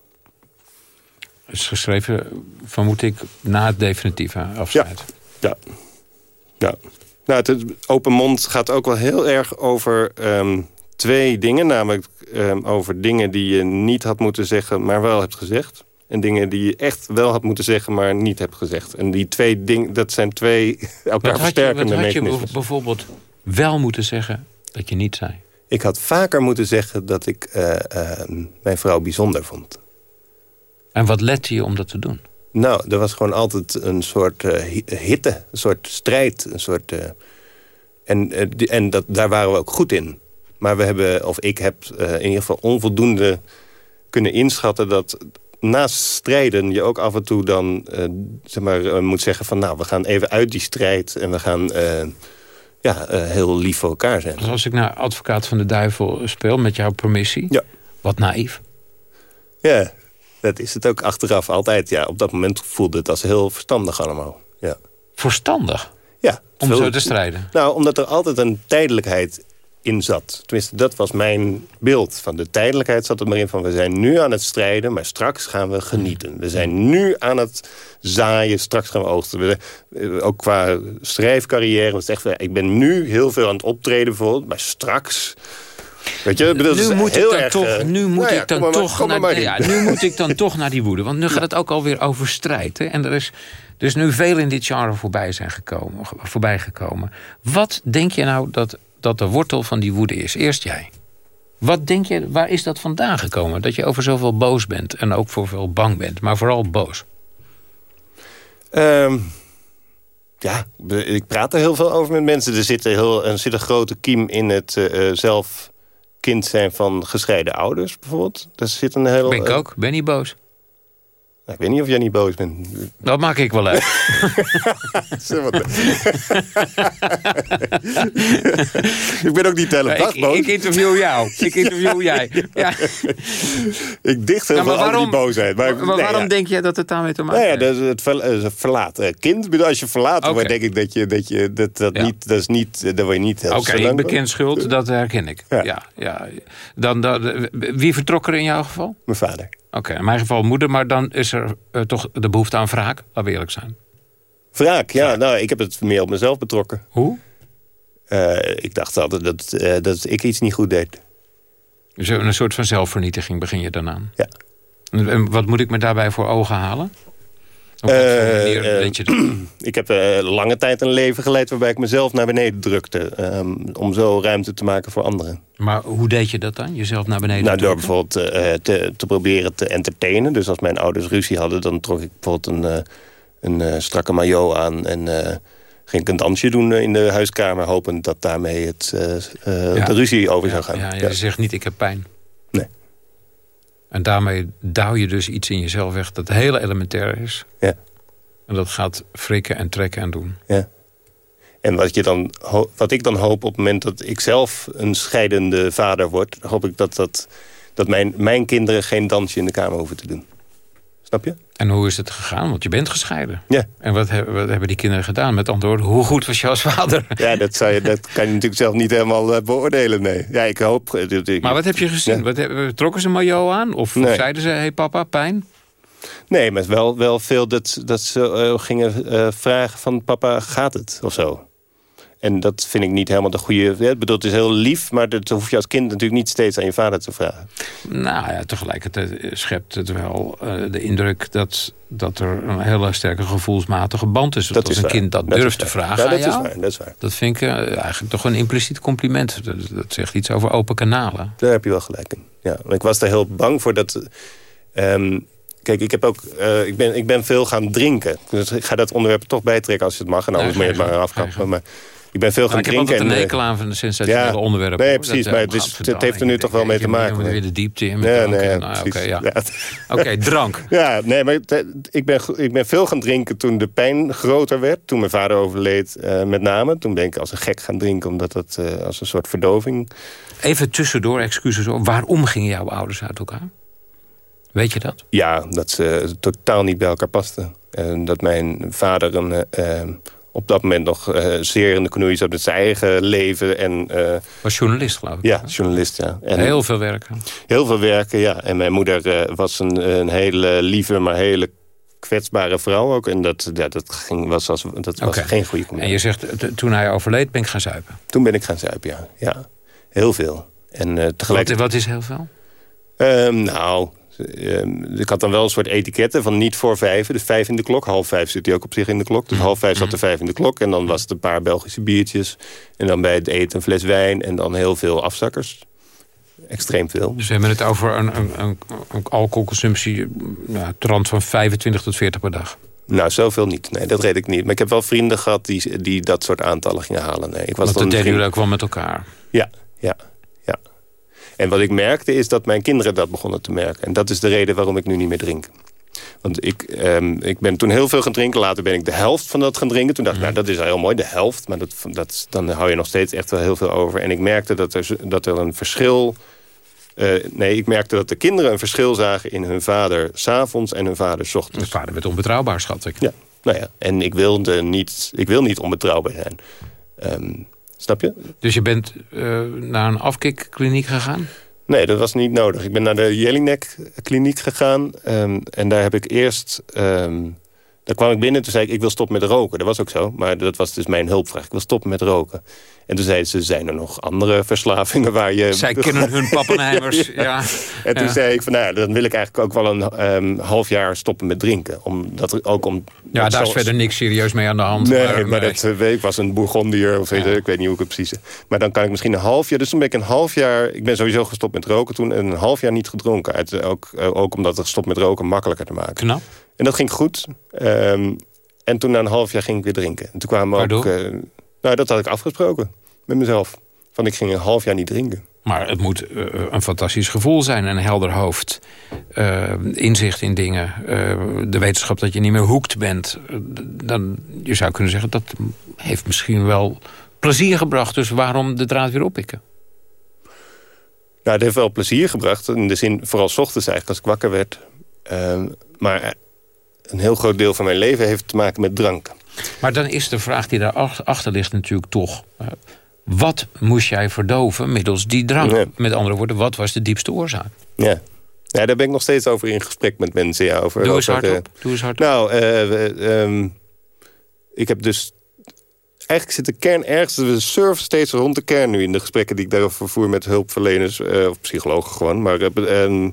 S8: Het is geschreven, vermoed ik, na het definitieve afscheid.
S9: Ja. ja. Nou, het- open mond gaat ook wel heel erg over ehm, twee dingen. Namelijk ehm, over dingen die je niet had moeten zeggen, maar wel hebt gezegd. En dingen die je echt wel had moeten zeggen, maar niet hebt gezegd. En die twee dingen, dat zijn twee elkaar
S8: Wat had je,
S9: versterkende
S8: wat had je bijvoorbeeld wel moeten zeggen dat je niet zei?
S9: Ik had vaker moeten zeggen dat ik eh, eh, mijn vrouw bijzonder vond.
S8: En wat lette je om dat te doen?
S9: Nou, er was gewoon altijd een soort eh, hi- hitte, een soort strijd. Een soort, eh, en eh, die- en dat, daar waren we ook goed in. Maar we hebben, of ik heb in ieder geval onvoldoende kunnen inschatten... dat naast strijden je ook af en toe dan zeg maar, moet zeggen van... nou, we gaan even uit die strijd en we gaan ja, heel lief voor elkaar zijn.
S8: Dus als ik naar advocaat van de duivel speel, met jouw permissie...
S9: Ja.
S8: wat naïef.
S9: Ja, dat is het ook achteraf altijd. Ja, op dat moment voelde het als heel verstandig allemaal. Ja.
S8: Verstandig
S9: Ja,
S8: om zo te strijden.
S9: Nou, omdat er altijd een tijdelijkheid in zat. Tenminste, dat was mijn beeld. Van de tijdelijkheid zat er maar in van... we zijn nu aan het strijden, maar straks gaan we genieten. We zijn nu aan het zaaien, straks gaan we oogsten. Eh, ook qua schrijfcarrière. was het echt, ik ben nu heel veel aan het optreden bijvoorbeeld... maar straks... Weet je, ik
S8: nu
S9: is
S8: moet ik
S9: heel
S8: dan toch, nu moet
S9: nou ja,
S8: ik dan
S9: maar-
S8: toch naar, ja, nu moet ik dan toch naar die woede. Want nu gaat het ook alweer over strijd. Hè? En er is dus nu veel in dit genre voorbij zijn gekomen, voorbij gekomen. Wat denk je nou dat, dat de wortel van die woede is? Eerst jij. Wat denk je, waar is dat vandaan gekomen? Dat je over zoveel boos bent en ook voor veel bang bent, maar vooral boos.
S9: Ehm, ja, ik praat er heel veel over met mensen. Er zit, een heel, er zit een grote kiem in het eh, eh, zelf kind zijn van gescheiden ouders, bijvoorbeeld. Daar zit een heel...
S8: Ben ik
S9: eh,
S8: ook? Ben niet boos?
S9: Ik weet niet of jij niet boos bent.
S8: Dat maak ik wel uit.
S9: Ik ben ook niet de dag boos.
S8: ik interview jou. Ik interview jij. Ja.
S9: Ik dicht heel over die boosheid. Maar,
S8: Maar
S9: nee,
S8: waarom
S9: ja.
S8: denk je dat het daarmee te maken
S9: Nou ja,
S8: heeft?
S9: dat is het ver, eh, verlaat eh, kind. Als je verlaten
S8: Oké.
S9: wordt, denk ik dat je dat, je, dat, dat
S8: Ja.
S9: niet, dat is niet, daar word je niet
S8: Oké,
S9: snel
S8: ik
S9: dankbaar.
S8: beken schuld, dat herken ik.
S9: Ja.
S8: Ja. Ja, Dan, dan, wie vertrok er in jouw geval?
S9: Mijn vader.
S8: Oké, in mijn geval moeder, maar dan is er eh, toch de behoefte aan wraak. Laten we eerlijk zijn.
S9: Wraak, ja. Nou, ik heb het meer op mezelf betrokken.
S8: Hoe?
S9: Eh, ik dacht altijd dat, eh, dat ik iets niet goed deed.
S8: Dus een soort van zelfvernietiging begin je dan aan.
S9: Ja.
S8: En, en wat moet ik me daarbij voor ogen halen? Voor
S9: Eh, eh,
S8: weet je?
S9: Ik heb eh, lange tijd een leven geleid waarbij ik mezelf naar beneden drukte. ehm, om zo ruimte te maken voor anderen.
S8: Maar hoe deed je dat dan? Jezelf naar beneden
S9: Nou, door bijvoorbeeld eh, te, te proberen te entertainen. Dus als mijn ouders ruzie hadden, dan trok ik bijvoorbeeld een, eh, een eh, strakke maillot aan... en eh, ging ik een dansje doen eh, in de huiskamer... hopend dat daarmee het, eh, eh,
S8: Ja.
S9: de ruzie over zou gaan.
S8: Ja, je
S9: Ja.
S8: zegt niet ik heb pijn. En daarmee douw je dus iets in jezelf weg dat heel elementair is.
S9: Ja.
S8: En dat gaat frikken en trekken en doen.
S9: Ja. En wat, je dan, wat ik dan hoop op het moment dat ik zelf een scheidende vader word... hoop ik dat, dat, dat mijn, mijn kinderen geen dansje in de kamer hoeven te doen. Snap je?
S8: En hoe is het gegaan? Want je bent gescheiden.
S9: Ja.
S8: En wat, hebben wat hebben die kinderen gedaan? Met andere woorden, hoe goed was je als vader?
S9: Ja, dat, zou je, dat kan je natuurlijk zelf niet helemaal eh, beoordelen, nee. Ja, ik hoop... eh, ik-
S8: Maar wat heb je gezien?
S9: Ja.
S8: Wat, hebben- trokken ze maillot aan? Of
S9: Nee.
S8: zeiden ze, hey papa, pijn?
S9: Nee, maar wel, wel veel dat, dat ze eh, gingen eh, vragen van papa, gaat het? Of zo. En dat vind ik niet helemaal de goede... Ja, bedoel, het is heel lief, maar dat hoef je als kind natuurlijk niet steeds aan je vader te vragen.
S8: Nou ja, tegelijkertijd schept het wel eh, de indruk dat, dat er een hele sterke gevoelsmatige band is. Dat als een
S9: waar.
S8: kind dat,
S9: is
S8: durft te vragen
S9: Ja, dat
S8: jou,
S9: is waar, dat is waar.
S8: dat vind ik eh, eigenlijk toch een impliciet compliment. Dat, dat zegt iets over open kanalen.
S9: Daar heb je wel gelijk in. Ja, ik was er heel bang voor dat... ehm, kijk, ik, heb ook, eh, ik, ben, ik ben veel gaan drinken. Dus ik ga dat onderwerp toch bijtrekken als je het mag. En anders moet je het maar afkappen. Maar ik ben veel gaan
S8: ik heb
S9: drinken.
S8: altijd een
S9: en,
S8: hekel aan van de sensationele onderwerpen.
S9: Nee, precies.
S8: Dat,
S9: maar
S8: eh,
S9: het, is,
S8: gadverdamme,
S9: het heeft er nu toch wel mee te maken.
S8: weer de diepte in.
S9: Ja,
S8: met
S9: nee,
S8: drank.
S9: ja,
S8: Nou. Oké, ja.
S9: Ja.
S8: Drank.
S9: Ja, nee, maar ik ben, ik ben veel gaan drinken toen de pijn groter werd. Toen mijn vader overleed, eh, met name. Toen ben ik als een gek gaan drinken, omdat dat eh, als een soort verdoving...
S8: Even tussendoor, excuses. Waarom gingen jouw ouders uit elkaar? Weet je dat?
S9: Ja, dat ze totaal niet bij elkaar pasten. En dat mijn vader een, op dat moment nog eh, zeer in de knoei zat met zijn eigen leven. En, eh,
S8: Was journalist, geloof ik.
S9: ja, journalist, ja. En
S8: Heel veel werken.
S9: heel veel werken, ja. En mijn moeder eh, was een, een hele lieve, maar hele kwetsbare vrouw ook. En dat, ja, dat, ging, was, als, dat was geen goede
S8: En
S9: combinatie.
S8: je zegt, toen hij overleed, ben ik gaan zuipen.
S9: Toen ben ik gaan zuipen, ja. ja. Heel veel. En
S8: Wat,
S9: tegelijk...
S8: wat is heel veel?
S9: Ehm, nou, ehm, ik had dan wel een soort etiketten van niet voor vijf. Dus vijf in de klok. Half vijf zit hij ook op zich in de klok. Dus half vijf zat er vijf in de klok. En dan was het een paar Belgische biertjes. En dan bij het eten een fles wijn. En dan heel veel afzakkers. Extreem veel.
S8: Dus we hebben het over een, een, een, alcoholconsumptie... Nou, trant van 25 tot 40 per dag.
S9: Nou, zoveel niet. Nee, dat reed ik niet. Maar ik heb wel vrienden gehad die, die dat soort aantallen gingen halen. Nee, ik was
S8: Want dat deden jullie ook wel met elkaar.
S9: Ja, ja. En wat ik merkte is dat mijn kinderen dat begonnen te merken. En dat is de reden waarom ik nu niet meer drink. Want ik, ehm, ik ben toen heel veel gaan drinken. Later ben ik de helft van dat gaan drinken. Toen dacht ik, nou, dat is heel mooi, de helft. Maar dat, dat, dan hou je nog steeds echt wel heel veel over. En ik merkte dat er, dat er een verschil... eh, nee, ik merkte dat de kinderen een verschil zagen in hun vader... s'avonds en hun vader 's
S8: De
S9: ochtends.
S8: vader werd onbetrouwbaar, schat ik.
S9: Ja, nou ja. En ik, wilde niet, ik wil niet onbetrouwbaar zijn. Ehm, snap je?
S8: Dus je bent eh, naar een afkikkliniek gegaan?
S9: Nee, dat was niet nodig. Ik ben naar de Jelinek-kliniek gegaan. ehm, en daar heb ik eerst... ehm, daar kwam ik binnen en toen zei ik, ik wil stoppen met roken. Dat was ook zo, maar dat was dus mijn hulpvraag. Ik wil stoppen met roken. En toen zeiden ze, zijn er nog andere verslavingen waar je...
S8: Zij kennen hun pappenheimers. ja.
S9: En toen
S8: Ja.
S9: zei ik van, nou ja, dan wil ik eigenlijk ook wel een ehm, half jaar stoppen met drinken. Omdat ook om...
S8: Ja, daar is verder niks serieus mee aan de hand.
S9: Nee, maar, dat eh, weet ik was een Bourgondier of weet
S8: Ja.
S9: ik, ik weet niet hoe ik het precies. Maar dan kan ik misschien een half jaar. Dus toen ben ik een half jaar. Ik ben sowieso gestopt met roken toen en een half jaar niet gedronken. Uit, eh, ook, eh, ook omdat het gestopt met roken makkelijker te maken.
S8: Knap.
S9: En dat ging goed. Ehm, en toen na een half jaar ging ik weer drinken. En toen kwamen ook. Eh, nou, dat had ik afgesproken met mezelf. Van ik ging een half jaar niet drinken.
S8: Maar het moet eh, een fantastisch gevoel zijn. Een helder hoofd. eh, inzicht in dingen. de wetenschap dat je niet meer hoekt bent. Dan, je zou kunnen zeggen, dat heeft misschien wel plezier gebracht. Dus waarom de draad weer oppikken?
S9: Nou, het heeft wel plezier gebracht. In de zin, vooral 's ochtends eigenlijk, als ik wakker werd. Ehm, maar een heel groot deel van mijn leven heeft te maken met drank.
S8: Maar dan is de vraag die daarachter ligt natuurlijk toch... eh, wat moest jij verdoven middels die drank?
S9: Ja.
S8: Met andere woorden, wat was de diepste oorzaak?
S9: Ja. ja, daar ben ik nog steeds over in gesprek met mensen. Ja, over,
S8: Doe eens hardop.
S9: eh,
S8: Doe eens hardop.
S9: nou, eh, ehm, ik heb dus... Eigenlijk zit de kern ergens... We surfen steeds rond de kern nu in de gesprekken die ik daarover voer... met hulpverleners of psychologen gewoon. Maar eh, ehm,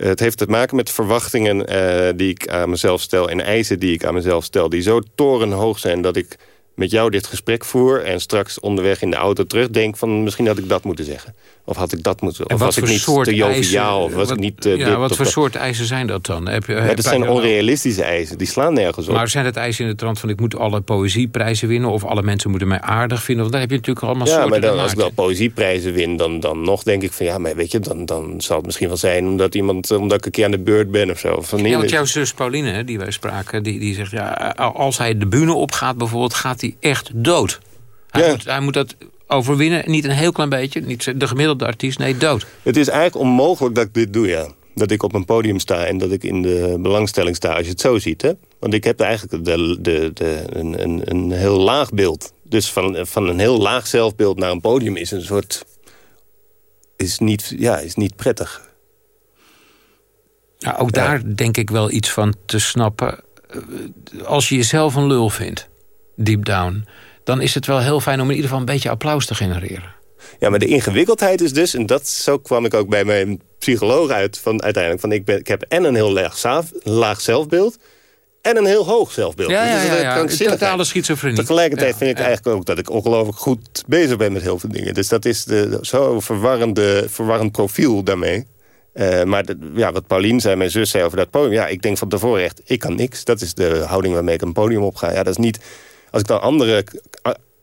S9: het heeft te maken met verwachtingen eh, die ik aan mezelf stel... en eisen die ik aan mezelf stel... die zo torenhoog zijn dat ik met jou dit gesprek voer... en straks onderweg in de auto terug denk van... misschien had ik dat moeten zeggen. Of had ik dat moeten...
S8: En
S9: Of was ik niet te joviaal? Of was
S8: wat-
S9: ik niet eh,
S8: ja, wat voor
S9: dat?
S8: soort eisen zijn dat dan? Heb je,
S9: Ja,
S8: heb
S9: dat zijn onrealistische eisen. Die slaan nergens op.
S8: Maar zijn het eisen in de trant van ik moet alle poëzieprijzen winnen... of alle mensen moeten mij aardig vinden? Want daar heb je natuurlijk allemaal
S9: ja,
S8: soorten
S9: maar dan,
S8: en
S9: als ik wel poëzieprijzen win, dan, dan nog denk ik van... ja, maar weet je, dan, dan zal het misschien wel zijn omdat, iemand, omdat ik een keer aan de beurt ben of zo. Of
S8: Ja, want jouw zus Pauline, die wij spraken, die, die zegt... Ja, als hij de bühne opgaat bijvoorbeeld, gaat hij echt dood. Hij,
S9: Ja.
S8: moet, hij moet dat overwinnen, niet een heel klein beetje. Niet de gemiddelde artiest, nee, dood.
S9: Het is eigenlijk onmogelijk dat ik dit doe, ja. Dat ik op een podium sta en dat ik in de belangstelling sta als je het zo ziet. Hè? Want ik heb eigenlijk de, de, de, een, een, een heel laag beeld. Dus van, van een heel laag zelfbeeld naar een podium is een soort... is niet, ja, is niet prettig.
S8: Ja, ook daar denk ik wel iets van te snappen. Eh, Als je jezelf een lul vindt, deep down... dan is het wel heel fijn om in ieder geval een beetje applaus te genereren.
S9: Ja, maar de ingewikkeldheid is dus... en dat, zo kwam ik ook bij mijn psycholoog uit... Van, uiteindelijk van ik, ben, ik heb en een heel laag, zaaf- laag zelfbeeld... en een heel hoog zelfbeeld.
S8: Ja,
S9: Dus
S8: ja, ja, ja. Totale schizofrenie.
S9: Tegelijkertijd
S8: Ja,
S9: vind ik
S8: ja.
S9: eigenlijk ook dat ik ongelooflijk goed bezig ben met heel veel dingen. Dus dat is de, zo'n verwarrende, verwarrend profiel daarmee. Eh, maar de- ja, wat Paulien zei, mijn zus zei over dat podium... ja, ik denk van tevoren echt, ik kan niks. Dat is de houding waarmee ik een podium op ga. Ja, dat is niet... Als ik dan andere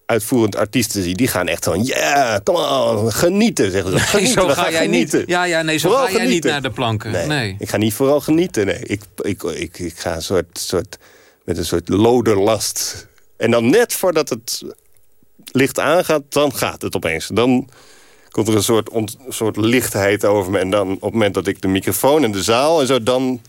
S9: uitvoerend artiesten zie... die gaan echt van, ja, kom on, genieten, zeggen ze.
S8: Nee,
S9: Genieten,
S8: zo
S9: we
S8: ga jij
S9: genieten.
S8: niet. Ja, ja, nee, zo
S9: Vooral
S8: ga jij niet naar de planken.
S9: Nee,
S8: Nee.
S9: ik ga niet vooral genieten. Nee. Ik, ik, ik, ik ga een soort, soort, met een soort loderlast. En dan net voordat het licht aangaat, dan gaat het opeens. Dan komt er een soort, ont- soort lichtheid over me. En dan op het moment dat ik de microfoon in de zaal en zo, dan,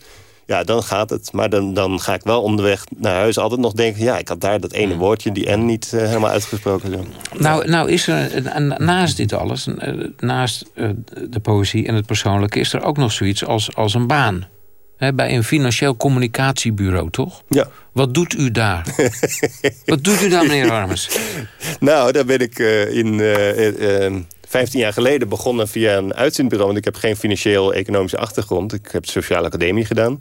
S9: ja, dan gaat het. Maar dan, dan ga ik wel onderweg naar huis altijd nog denken... ja, ik had daar dat ene woordje, die N, niet eh, helemaal uitgesproken.
S8: Nou, nou is er naast dit alles, eh, naast eh, de poëzie en het persoonlijke... is er ook nog zoiets als, als een baan. Bij een financieel communicatiebureau, toch?
S9: Ja.
S8: Wat doet u daar? Wat doet u daar, meneer Harmens?
S9: Nou, daar ben ik in 15 jaar geleden begonnen via een uitzendbureau. Want ik heb geen financieel-economische achtergrond. Ik heb de sociale academie gedaan.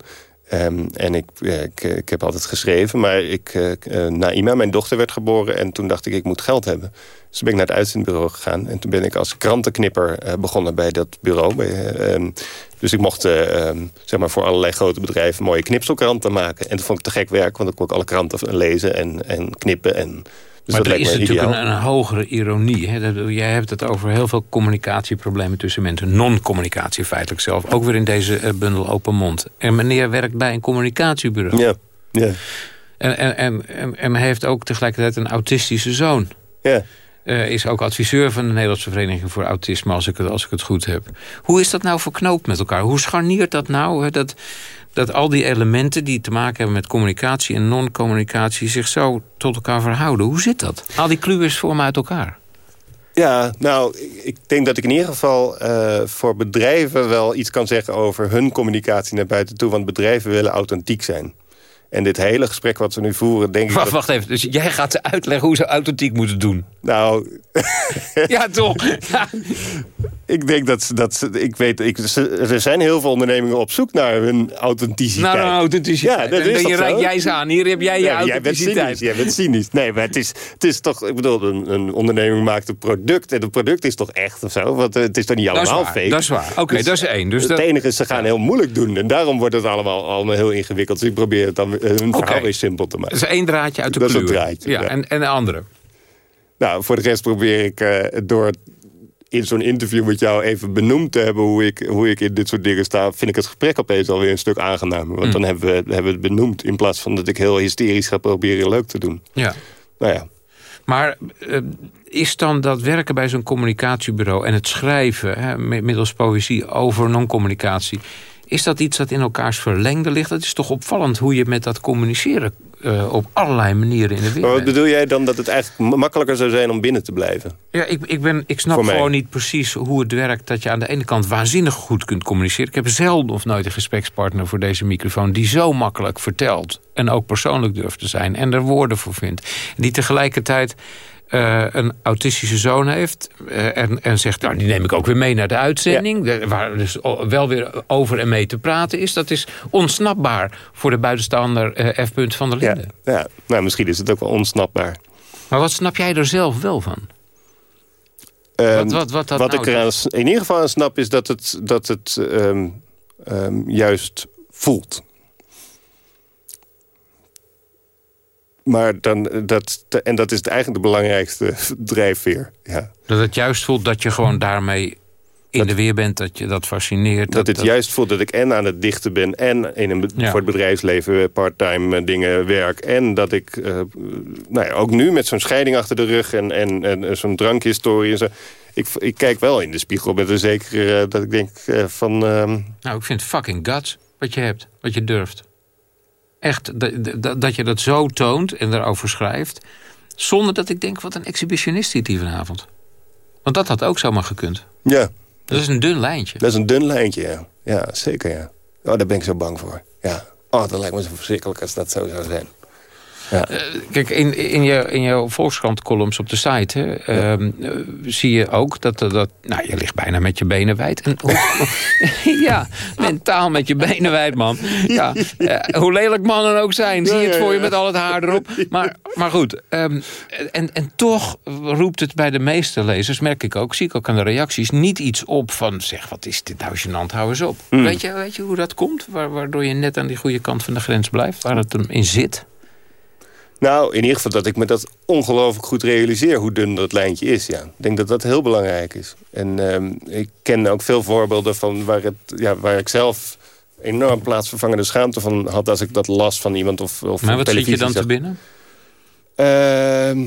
S9: Ehm, en ik, eh, ik, ik heb altijd geschreven. Maar ik, eh, eh, Naima, mijn dochter, werd geboren. En toen dacht ik, ik moet geld hebben. Dus ben ik naar het uitzendbureau gegaan. En toen ben ik als krantenknipper eh, begonnen bij dat bureau. Bij, eh, ehm, dus ik mocht eh, ehm, zeg maar voor allerlei grote bedrijven mooie knipselkranten maken. En dat vond ik te gek werk, want ik kon ook alle kranten lezen en, en knippen. En, dus
S8: maar
S9: dat
S8: er is natuurlijk een, een hogere ironie. Hè? Dat- Jij hebt het over heel veel communicatieproblemen tussen mensen. Non-communicatie feitelijk zelf. Ook weer in deze eh, bundel Open Mond. En meneer werkt bij een communicatiebureau.
S9: Ja, ja.
S8: En, en, en, en, en heeft ook tegelijkertijd een autistische zoon.
S9: Ja.
S8: Eh, is ook adviseur van de Nederlandse Vereniging voor Autisme, als ik, het, als ik het goed heb. Hoe is dat nou verknoopt met elkaar? Hoe scharniert dat nou? hè, Dat, dat al die elementen die te maken hebben met communicatie en non-communicatie zich zo tot elkaar verhouden. Hoe zit dat? Al die kluwers vormen uit elkaar.
S9: Ja, nou, ik- ik denk dat ik in ieder geval eh, voor bedrijven wel iets kan zeggen over hun communicatie naar buiten toe. Want bedrijven willen authentiek zijn. En dit hele gesprek wat we nu voeren, denk ik...
S8: Wacht,
S9: dat-
S8: wacht even. Dus jij gaat ze uitleggen hoe ze authentiek moeten doen.
S9: Nou,
S8: Ja, toch? Ja.
S9: ik denk dat... ze- dat ik weet, ik, er zijn heel veel ondernemingen op zoek naar hun authenticiteit.
S8: Naar een authenticiteit.
S9: Ja, dat
S8: en
S9: is
S8: dan je jij ze aan. Hier heb jij je
S9: Ja, jij bent cynisch.
S8: authenticiteit.
S9: Jij bent cynisch. Nee, maar het is, het is toch... Ik bedoel, een, een onderneming maakt een product... en het product is toch echt of zo? Want het is toch niet
S8: Dat
S9: allemaal fake?
S8: dat is waar. Oké, dat is één. Dus
S9: het
S8: dat-
S9: enige is, ze gaan heel moeilijk doen. En daarom wordt het allemaal, allemaal heel ingewikkeld. Dus ik probeer het dan hun verhaal weer simpel te maken.
S8: Dat is één draadje uit de
S9: Dat is een draadje,
S8: Ja,
S9: ja.
S8: En, en de andere.
S9: Nou, voor de rest probeer ik eh, door in zo'n interview met jou even benoemd te hebben... Hoe ik, hoe ik in dit soort dingen sta... vind ik het gesprek opeens alweer een stuk aangenamer. Want
S8: Mm.
S9: dan hebben we, hebben we het benoemd... in plaats van dat ik heel hysterisch ga proberen leuk te doen.
S8: Ja.
S9: Nou ja.
S8: Maar eh, is dan dat werken bij zo'n communicatiebureau... en het schrijven hè, mi- middels poëzie over non-communicatie... is dat iets dat in elkaars verlengde ligt? Dat is toch opvallend hoe je met dat communiceren... eh, op allerlei manieren in de
S9: Maar
S8: wereld
S9: wat bedoel jij dan dat het eigenlijk ma- makkelijker zou zijn om binnen te blijven?
S8: Ja, ik, ik, ben, ik snap gewoon niet precies hoe het werkt... dat je aan de ene kant waanzinnig goed kunt communiceren. Ik heb zelden of nooit een gesprekspartner voor deze microfoon... die zo makkelijk vertelt en ook persoonlijk durft te zijn... en er woorden voor vindt. Die tegelijkertijd eh, een autistische zoon heeft... eh, en, en zegt, nou, die neem ik ook weer mee naar de uitzending... de- waar dus wel weer over en mee te praten is. Dat is onsnapbaar voor de buitenstaander eh, F. van der Linden.
S9: Ja, nou, misschien is het ook wel onsnapbaar.
S8: Maar wat snap jij er zelf wel van?
S9: Ehm,
S8: Wat- wat- wat nou
S9: ik eraan, in ieder geval aan snap is dat het, dat het ehm, ehm, juist voelt. Maar dan, eh, dat, en dat is eigenlijk de belangrijkste drijfveer. Ja.
S8: Dat het juist voelt dat je gewoon daarmee in de weer bent. Dat je dat fascineert.
S9: Dat het juist voelt dat ik en aan het dichten ben... en in een,
S8: Ja.
S9: voor het bedrijfsleven eh, parttime eh, dingen werk... en dat ik nou ja, ook nu met zo'n scheiding achter de rug... en, en, en zo'n drankhistorie en zo... Ik, ik kijk wel in de spiegel met een zekere... dat ik denk van... ehm,
S8: Nou, ik vind fucking guts wat je hebt. Wat je durft. Echt, dat- je dat zo toont en daarover schrijft... zonder dat ik denk, wat een exhibitionist zit hier vanavond. Want dat had ook zomaar gekund.
S9: ja,
S8: Dat is een dun lijntje.
S9: dat is een dun lijntje, ja. Ja, zeker, ja. Oh, daar ben ik zo bang voor. Ja. Oh, dat lijkt me zo verschrikkelijk als dat zo zou zijn. Ja.
S8: Kijk, in, in, je, in jouw Volkskrant-columns op de site... Hè, ehm, eh, zie je ook dat, dat. Nou, je ligt bijna met je benen wijd. En, ja, mentaal met je benen wijd, man. Ja, eh, hoe lelijk mannen ook zijn, zie je het voor je met al het haar erop. Maar, maar goed, ehm, en, en toch roept het bij de meeste lezers... merk ik ook, zie ik ook aan de reacties... niet iets op van, zeg, wat is dit nou gênant, hou eens op. Weet, je, weet je hoe dat komt? Wa- Waardoor je net aan die goede kant van de grens blijft, waar het hem in zit...
S9: Nou, in ieder geval dat ik me dat ongelooflijk goed realiseer... hoe dun dat lijntje is, ja. Ik denk dat dat heel belangrijk is. En ehm, ik ken ook veel voorbeelden van waar, het, ja, waar ik zelf... enorm plaatsvervangende schaamte van had... als ik dat las van iemand of, of
S8: Maar wat zit je dan te binnen?
S9: Ehm,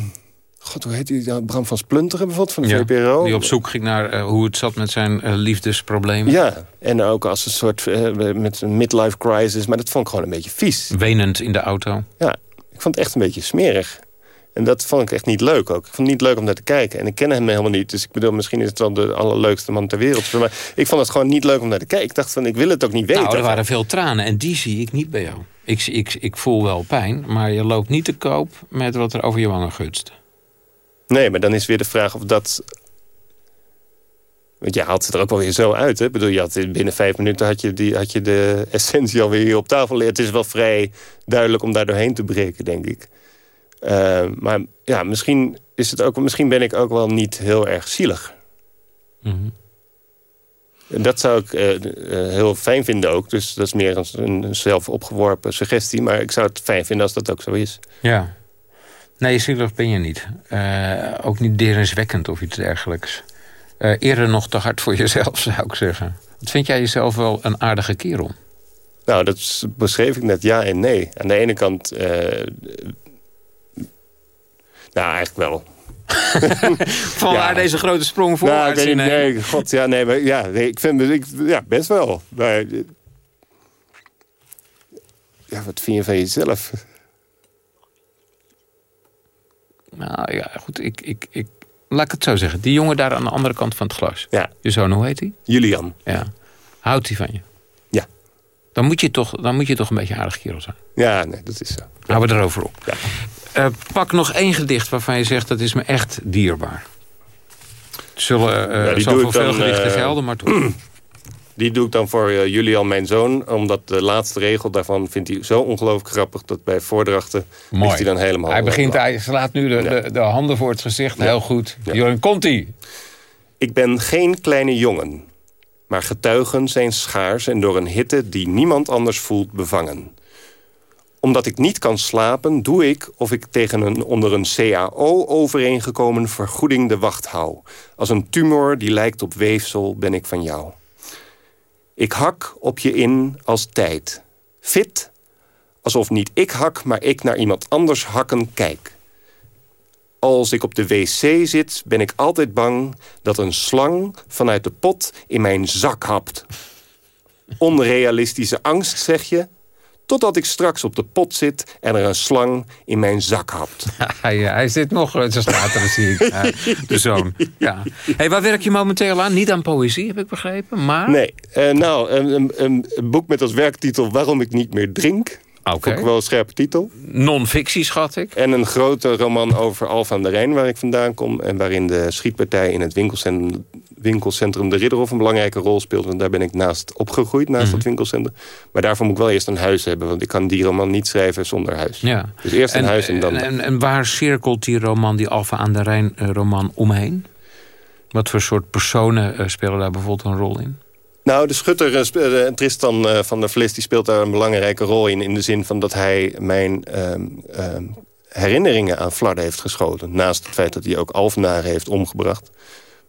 S9: God, hoe heet die? Ja, Bram van Splunteren bijvoorbeeld, van de
S8: Ja,
S9: VPRO.
S8: Die op zoek ging naar eh, hoe het zat met zijn eh, liefdesproblemen.
S9: Ja, en ook als een soort eh, met een midlife crisis. Maar dat vond ik gewoon een beetje vies.
S8: Wenend in de auto.
S9: Ja, ik vond het echt een beetje smerig. En dat vond ik echt niet leuk ook. Ik vond het niet leuk om naar te kijken. En ik ken hem helemaal niet. Dus ik bedoel, misschien is het wel de allerleukste man ter wereld. Maar ik vond het gewoon niet leuk om naar te kijken. Ik dacht van, ik wil het ook niet weten.
S8: Nou, er waren veel tranen en die zie ik niet bij jou. Ik, ik, ik voel wel pijn, maar je loopt niet te koop met wat er over je wangen gutst.
S9: Nee, maar dan is weer de vraag of dat... Want je haalt het er ook wel weer zo uit. Hè? Ik bedoel, je had, binnen vijf minuten had je, die, had je de essentie alweer hier op tafel. Het is wel vrij duidelijk om daar doorheen te breken, denk ik. Uh, maar ja, misschien, is het ook, misschien ben ik ook wel niet heel erg zielig.
S8: Mm -hmm.
S9: En dat zou ik uh, uh, heel fijn vinden ook. Dus dat is meer een, een zelfopgeworpen suggestie. Maar ik zou het fijn vinden als dat ook zo is.
S8: Ja. Nee, zielig ben je niet. Ook niet derenswekkend of iets dergelijks. Uh, eerder nog te hard voor jezelf, zou ik zeggen. Wat vind jij jezelf wel een aardige kerel?
S9: Nou, dat beschreef ik net ja en nee. Aan de ene kant... Uh, nou, eigenlijk wel.
S8: Vanwaar ja. deze grote sprong voorwaarts
S9: nou, nee, nee, god, ja, nee, maar, ja, nee, ik vind ik, ja, best wel. Maar, ja, wat vind je van jezelf?
S8: Nou ja, goed, ik, ik, ik, laat ik het zo zeggen. Die jongen daar aan de andere kant van het glas.
S9: Ja.
S8: Je zoon, hoe heet hij?
S9: Julian.
S8: Ja. Houdt hij van je?
S9: Ja.
S8: Dan moet je toch, dan moet je toch een beetje aardig kerel zijn.
S9: Ja, nee, dat is zo.
S8: Houden we erover op.
S9: Ja.
S8: Uh, pak nog één gedicht waarvan je zegt, dat is me echt dierbaar. Het zullen uh, ja, zal voor veel gedichten uh, gelden, maar toch.
S9: Die doe ik dan voor uh, Julian, mijn zoon. Omdat de laatste regel daarvan vindt hij zo ongelooflijk grappig... dat bij voordrachten
S8: Mooi.
S9: is hij dan helemaal...
S8: Hij begint, hij slaat nu de, ja. de, de, handen voor het gezicht. Ja. Heel goed. Ja. Julian, komt-ie.
S9: Ik ben geen kleine jongen. Maar getuigen zijn schaars en door een hitte... die niemand anders voelt bevangen. Omdat ik niet kan slapen, doe ik of ik tegen een onder een CAO overeengekomen vergoeding de wacht hou. Als een tumor die lijkt op weefsel ben ik van jou. Ik hak op je in als tijd. Fit, alsof niet ik hak, maar ik naar iemand anders hakken kijk. Als ik op de wc zit, ben ik altijd bang... dat een slang vanuit de pot in mijn zak hapt. Onrealistische angst, zeg je? Totdat ik straks op de pot zit en er een slang in mijn zak hapt.
S8: Ja, ja, hij zit nog, zo staat er, zie ik. Ja, de zoon. Ja. Hey, waar werk je momenteel aan? Niet aan poëzie, heb ik begrepen, maar...
S9: Nee, uh, nou, een, een, een, boek met als werktitel Waarom ik niet meer drink.
S8: Oké. Okay.
S9: Ook wel een scherpe titel.
S8: Non-fictie, schat ik.
S9: En een grote roman over Alphen aan de Rijn, waar ik vandaan kom. En waarin de schietpartij in het winkelcentrum winkelcentrum De Ridderhof een belangrijke rol speelt. Want daar ben ik naast opgegroeid, naast
S8: Mhm.
S9: dat winkelcentrum. Maar daarvoor moet ik wel eerst een huis hebben. Want ik kan die roman niet schrijven zonder huis.
S8: Ja.
S9: Dus eerst een huis en dan...
S8: En, en waar cirkelt die roman, die Alfa aan de Rijn eh, roman, omheen? Wat voor soort personen eh, spelen daar bijvoorbeeld een rol in?
S9: Nou, de schutter eh, Tristan van der Vlis die speelt daar een belangrijke rol in. In de zin van dat hij mijn ehm, ehm, herinneringen aan Flarden heeft geschoten. Naast het feit dat hij ook Alphenaren heeft omgebracht.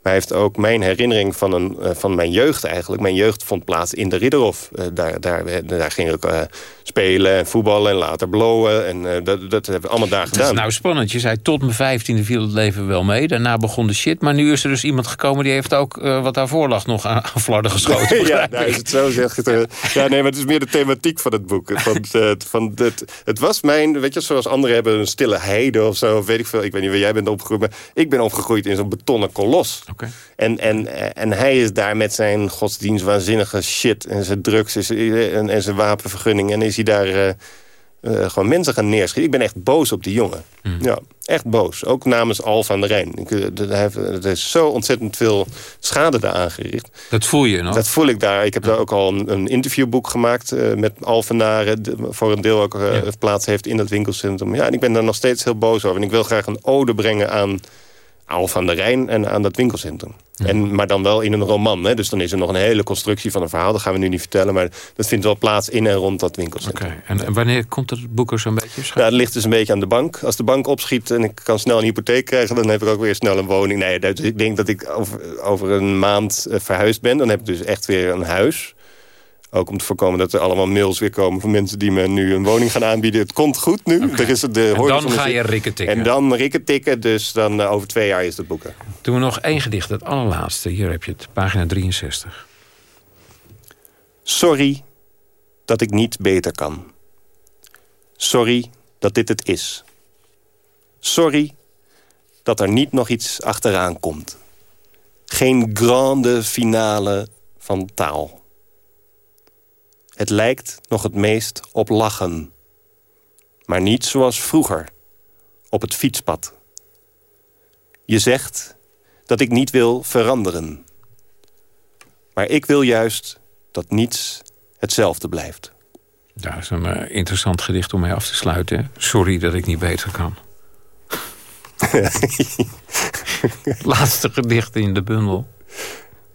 S9: Maar hij heeft ook mijn herinnering van, een, eh, van mijn jeugd eigenlijk. Mijn jeugd vond plaats in de Ridderhof. Eh, daar, daar, daar ging ik eh, spelen en voetballen en later blowen. En dat, dat hebben we allemaal daar
S8: Dat is
S9: gedaan.
S8: nou spannend. Je zei tot mijn vijftiende viel het leven wel mee. Daarna begon de shit. Maar nu is er dus iemand gekomen die heeft ook wat daarvoor lag nog aan, aan flarden geschoten.
S9: ja,
S8: begrijp
S9: nou is het zo zegt het. Ja, nee, maar het is meer de thematiek van het boek. Van, het- van het, het was mijn, weet je, zoals anderen hebben een stille heide of zo, of weet ik veel. Ik weet niet waar jij bent opgegroeid, maar ik ben opgegroeid in zo'n betonnen kolos. En, en, en hij is daar met zijn godsdienstwaanzinnige shit en zijn drugs is- en, en zijn wapenvergunning. En is hij daar eh, eh, gewoon mensen gaan neerschieten. Ik ben echt boos op die jongen. Ja, echt boos. Ook namens Al van de Rijn. Ik, eh, dat- hij heeft- Er is zo ontzettend veel schade daar aangericht.
S8: Dat voel je nog?
S9: Dat voel ik daar. Ik heb daar ook al een, een interviewboek gemaakt eh, met Alphenaren. de- Voor een deel ook eh, plaats heeft in dat winkelcentrum. Ja, en ik ben daar nog steeds heel boos over. En ik wil graag een ode brengen aan Al van de Rijn en aan dat winkelcentrum. En, maar dan wel in een roman. Hè? Dus dan is er nog een hele constructie van een verhaal. Dat gaan we nu niet vertellen. Maar dat vindt wel plaats in en rond dat winkelcentrum.
S8: Oké. En, en wanneer komt het boek er zo'n beetje?
S9: Ja, het ligt dus een beetje aan de bank. Als de bank opschiet en ik kan snel een hypotheek krijgen... dan heb ik ook weer snel een woning. Nee, dus ik denk dat ik over, over een maand eh, verhuisd ben. Dan heb ik dus echt weer een huis. Ook om te voorkomen dat er allemaal mails weer komen... van mensen die me nu een woning gaan aanbieden. Het komt goed nu. Er is de
S8: En dan ga je rikken tikken.
S9: En dan rikken tikken. Dus dan eh, over twee jaar is het boek er.
S8: Doen we nog één gedicht, het allerlaatste. Hier heb je het, pagina 63.
S9: Sorry dat ik niet beter kan. Sorry dat dit het is. Sorry dat er niet nog iets achteraan komt. Geen grande finale van taal. Het lijkt nog het meest op lachen. Maar niet zoals vroeger, op het fietspad. Je zegt dat ik niet wil veranderen. Maar ik wil juist dat niets hetzelfde blijft.
S8: Dat is een eh, interessant gedicht om mee af te sluiten. hè? Sorry dat ik niet beter kan. Laatste gedicht in de bundel.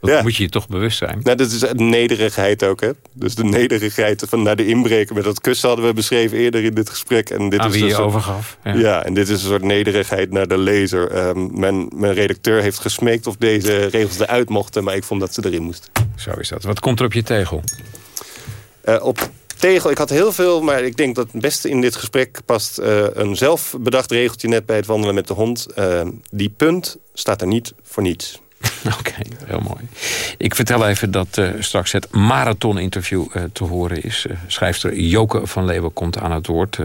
S8: Dat
S9: Ja.
S8: moet je je toch bewust zijn.
S9: Nou, dat is een nederigheid ook, hè? Dus de nederigheid van naar de inbreker met dat kussen hadden we beschreven eerder in dit gesprek. En dit
S8: Aan
S9: is
S8: wie je
S9: soort-
S8: overgaf. Ja.
S9: Ja. en dit is een soort nederigheid naar de lezer. Ehm, mijn, mijn redacteur heeft gesmeekt of deze regels eruit mochten... maar ik vond dat ze erin moesten.
S8: Zo is dat. Wat komt er op je tegel?
S9: Eh, op tegel, ik had heel veel, maar ik denk dat het beste in dit gesprek past... eh, een zelfbedacht regeltje net bij het wandelen met de hond. Ehm, die punt staat er niet voor niets.
S8: Oké, heel mooi. Ik vertel even dat eh, straks het marathon-interview eh, te horen is. Eh, schrijfster Joke van Leeuwen komt aan het woord.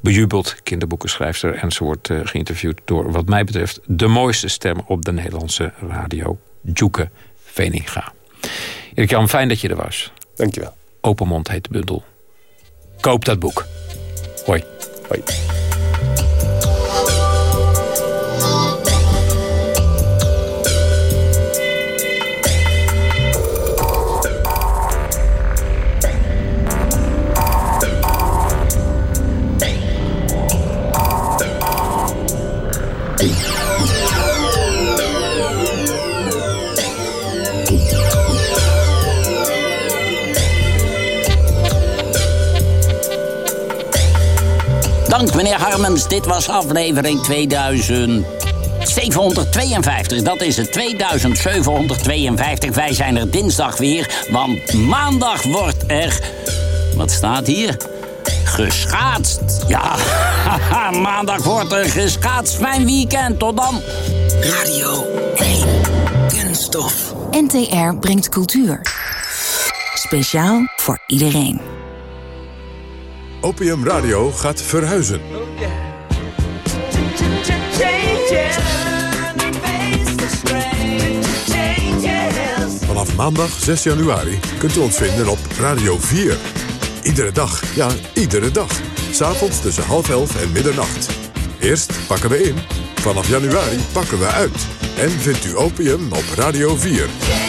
S8: bejubeld kinderboekenschrijfster. En ze wordt geïnterviewd door, wat mij betreft... de mooiste stem op de Nederlandse radio. Joeke Veninga. Erik Jan, fijn dat je er was.
S9: Dankjewel.
S8: Open Mond heet de bundel. Koop dat boek. Hoi.
S9: Hoi.
S7: Dank meneer Harmens, dit was aflevering 2000... 752, dat is het. 2752. Wij zijn er dinsdag weer, want maandag wordt er... Wat staat hier? Geschaatst. Ja, maandag wordt er geschaatst. Fijn weekend, tot dan.
S11: Radio 1. Kunststof.
S5: NTR brengt cultuur. Speciaal voor iedereen.
S6: Opium Radio gaat verhuizen. Vanaf maandag 6 januari kunt u ons vinden op Radio 4. Iedere dag, ja, iedere dag. S'avonds tussen half elf en middernacht. Eerst pakken we in. Vanaf januari pakken we uit. En vindt u opium op Radio 4.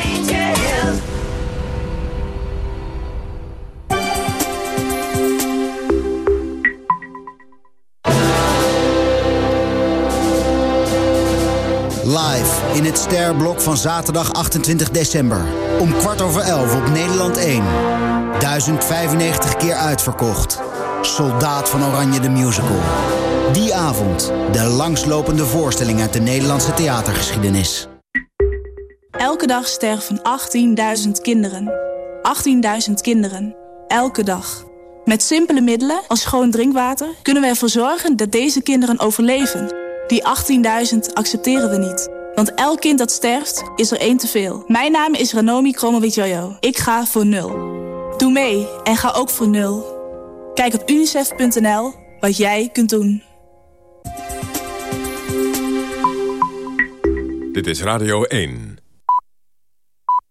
S12: Live in het Sterblok van zaterdag 28 december. Om kwart over elf op Nederland 1. 1095 keer uitverkocht. Soldaat van Oranje de Musical. Die avond de langslopende voorstelling uit de Nederlandse theatergeschiedenis.
S13: Elke dag sterven 18.000 kinderen. 18.000 kinderen. Elke dag. Met simpele middelen als schoon drinkwater kunnen we ervoor zorgen dat deze kinderen overleven. Die 18.000 accepteren we niet. Want elk kind dat sterft, is er één te veel. Mijn naam is Ranomi Kromowidjojo. Ik ga voor nul. Doe mee en ga ook voor nul. Kijk op unicef.nl wat jij kunt doen.
S6: Dit is Radio 1.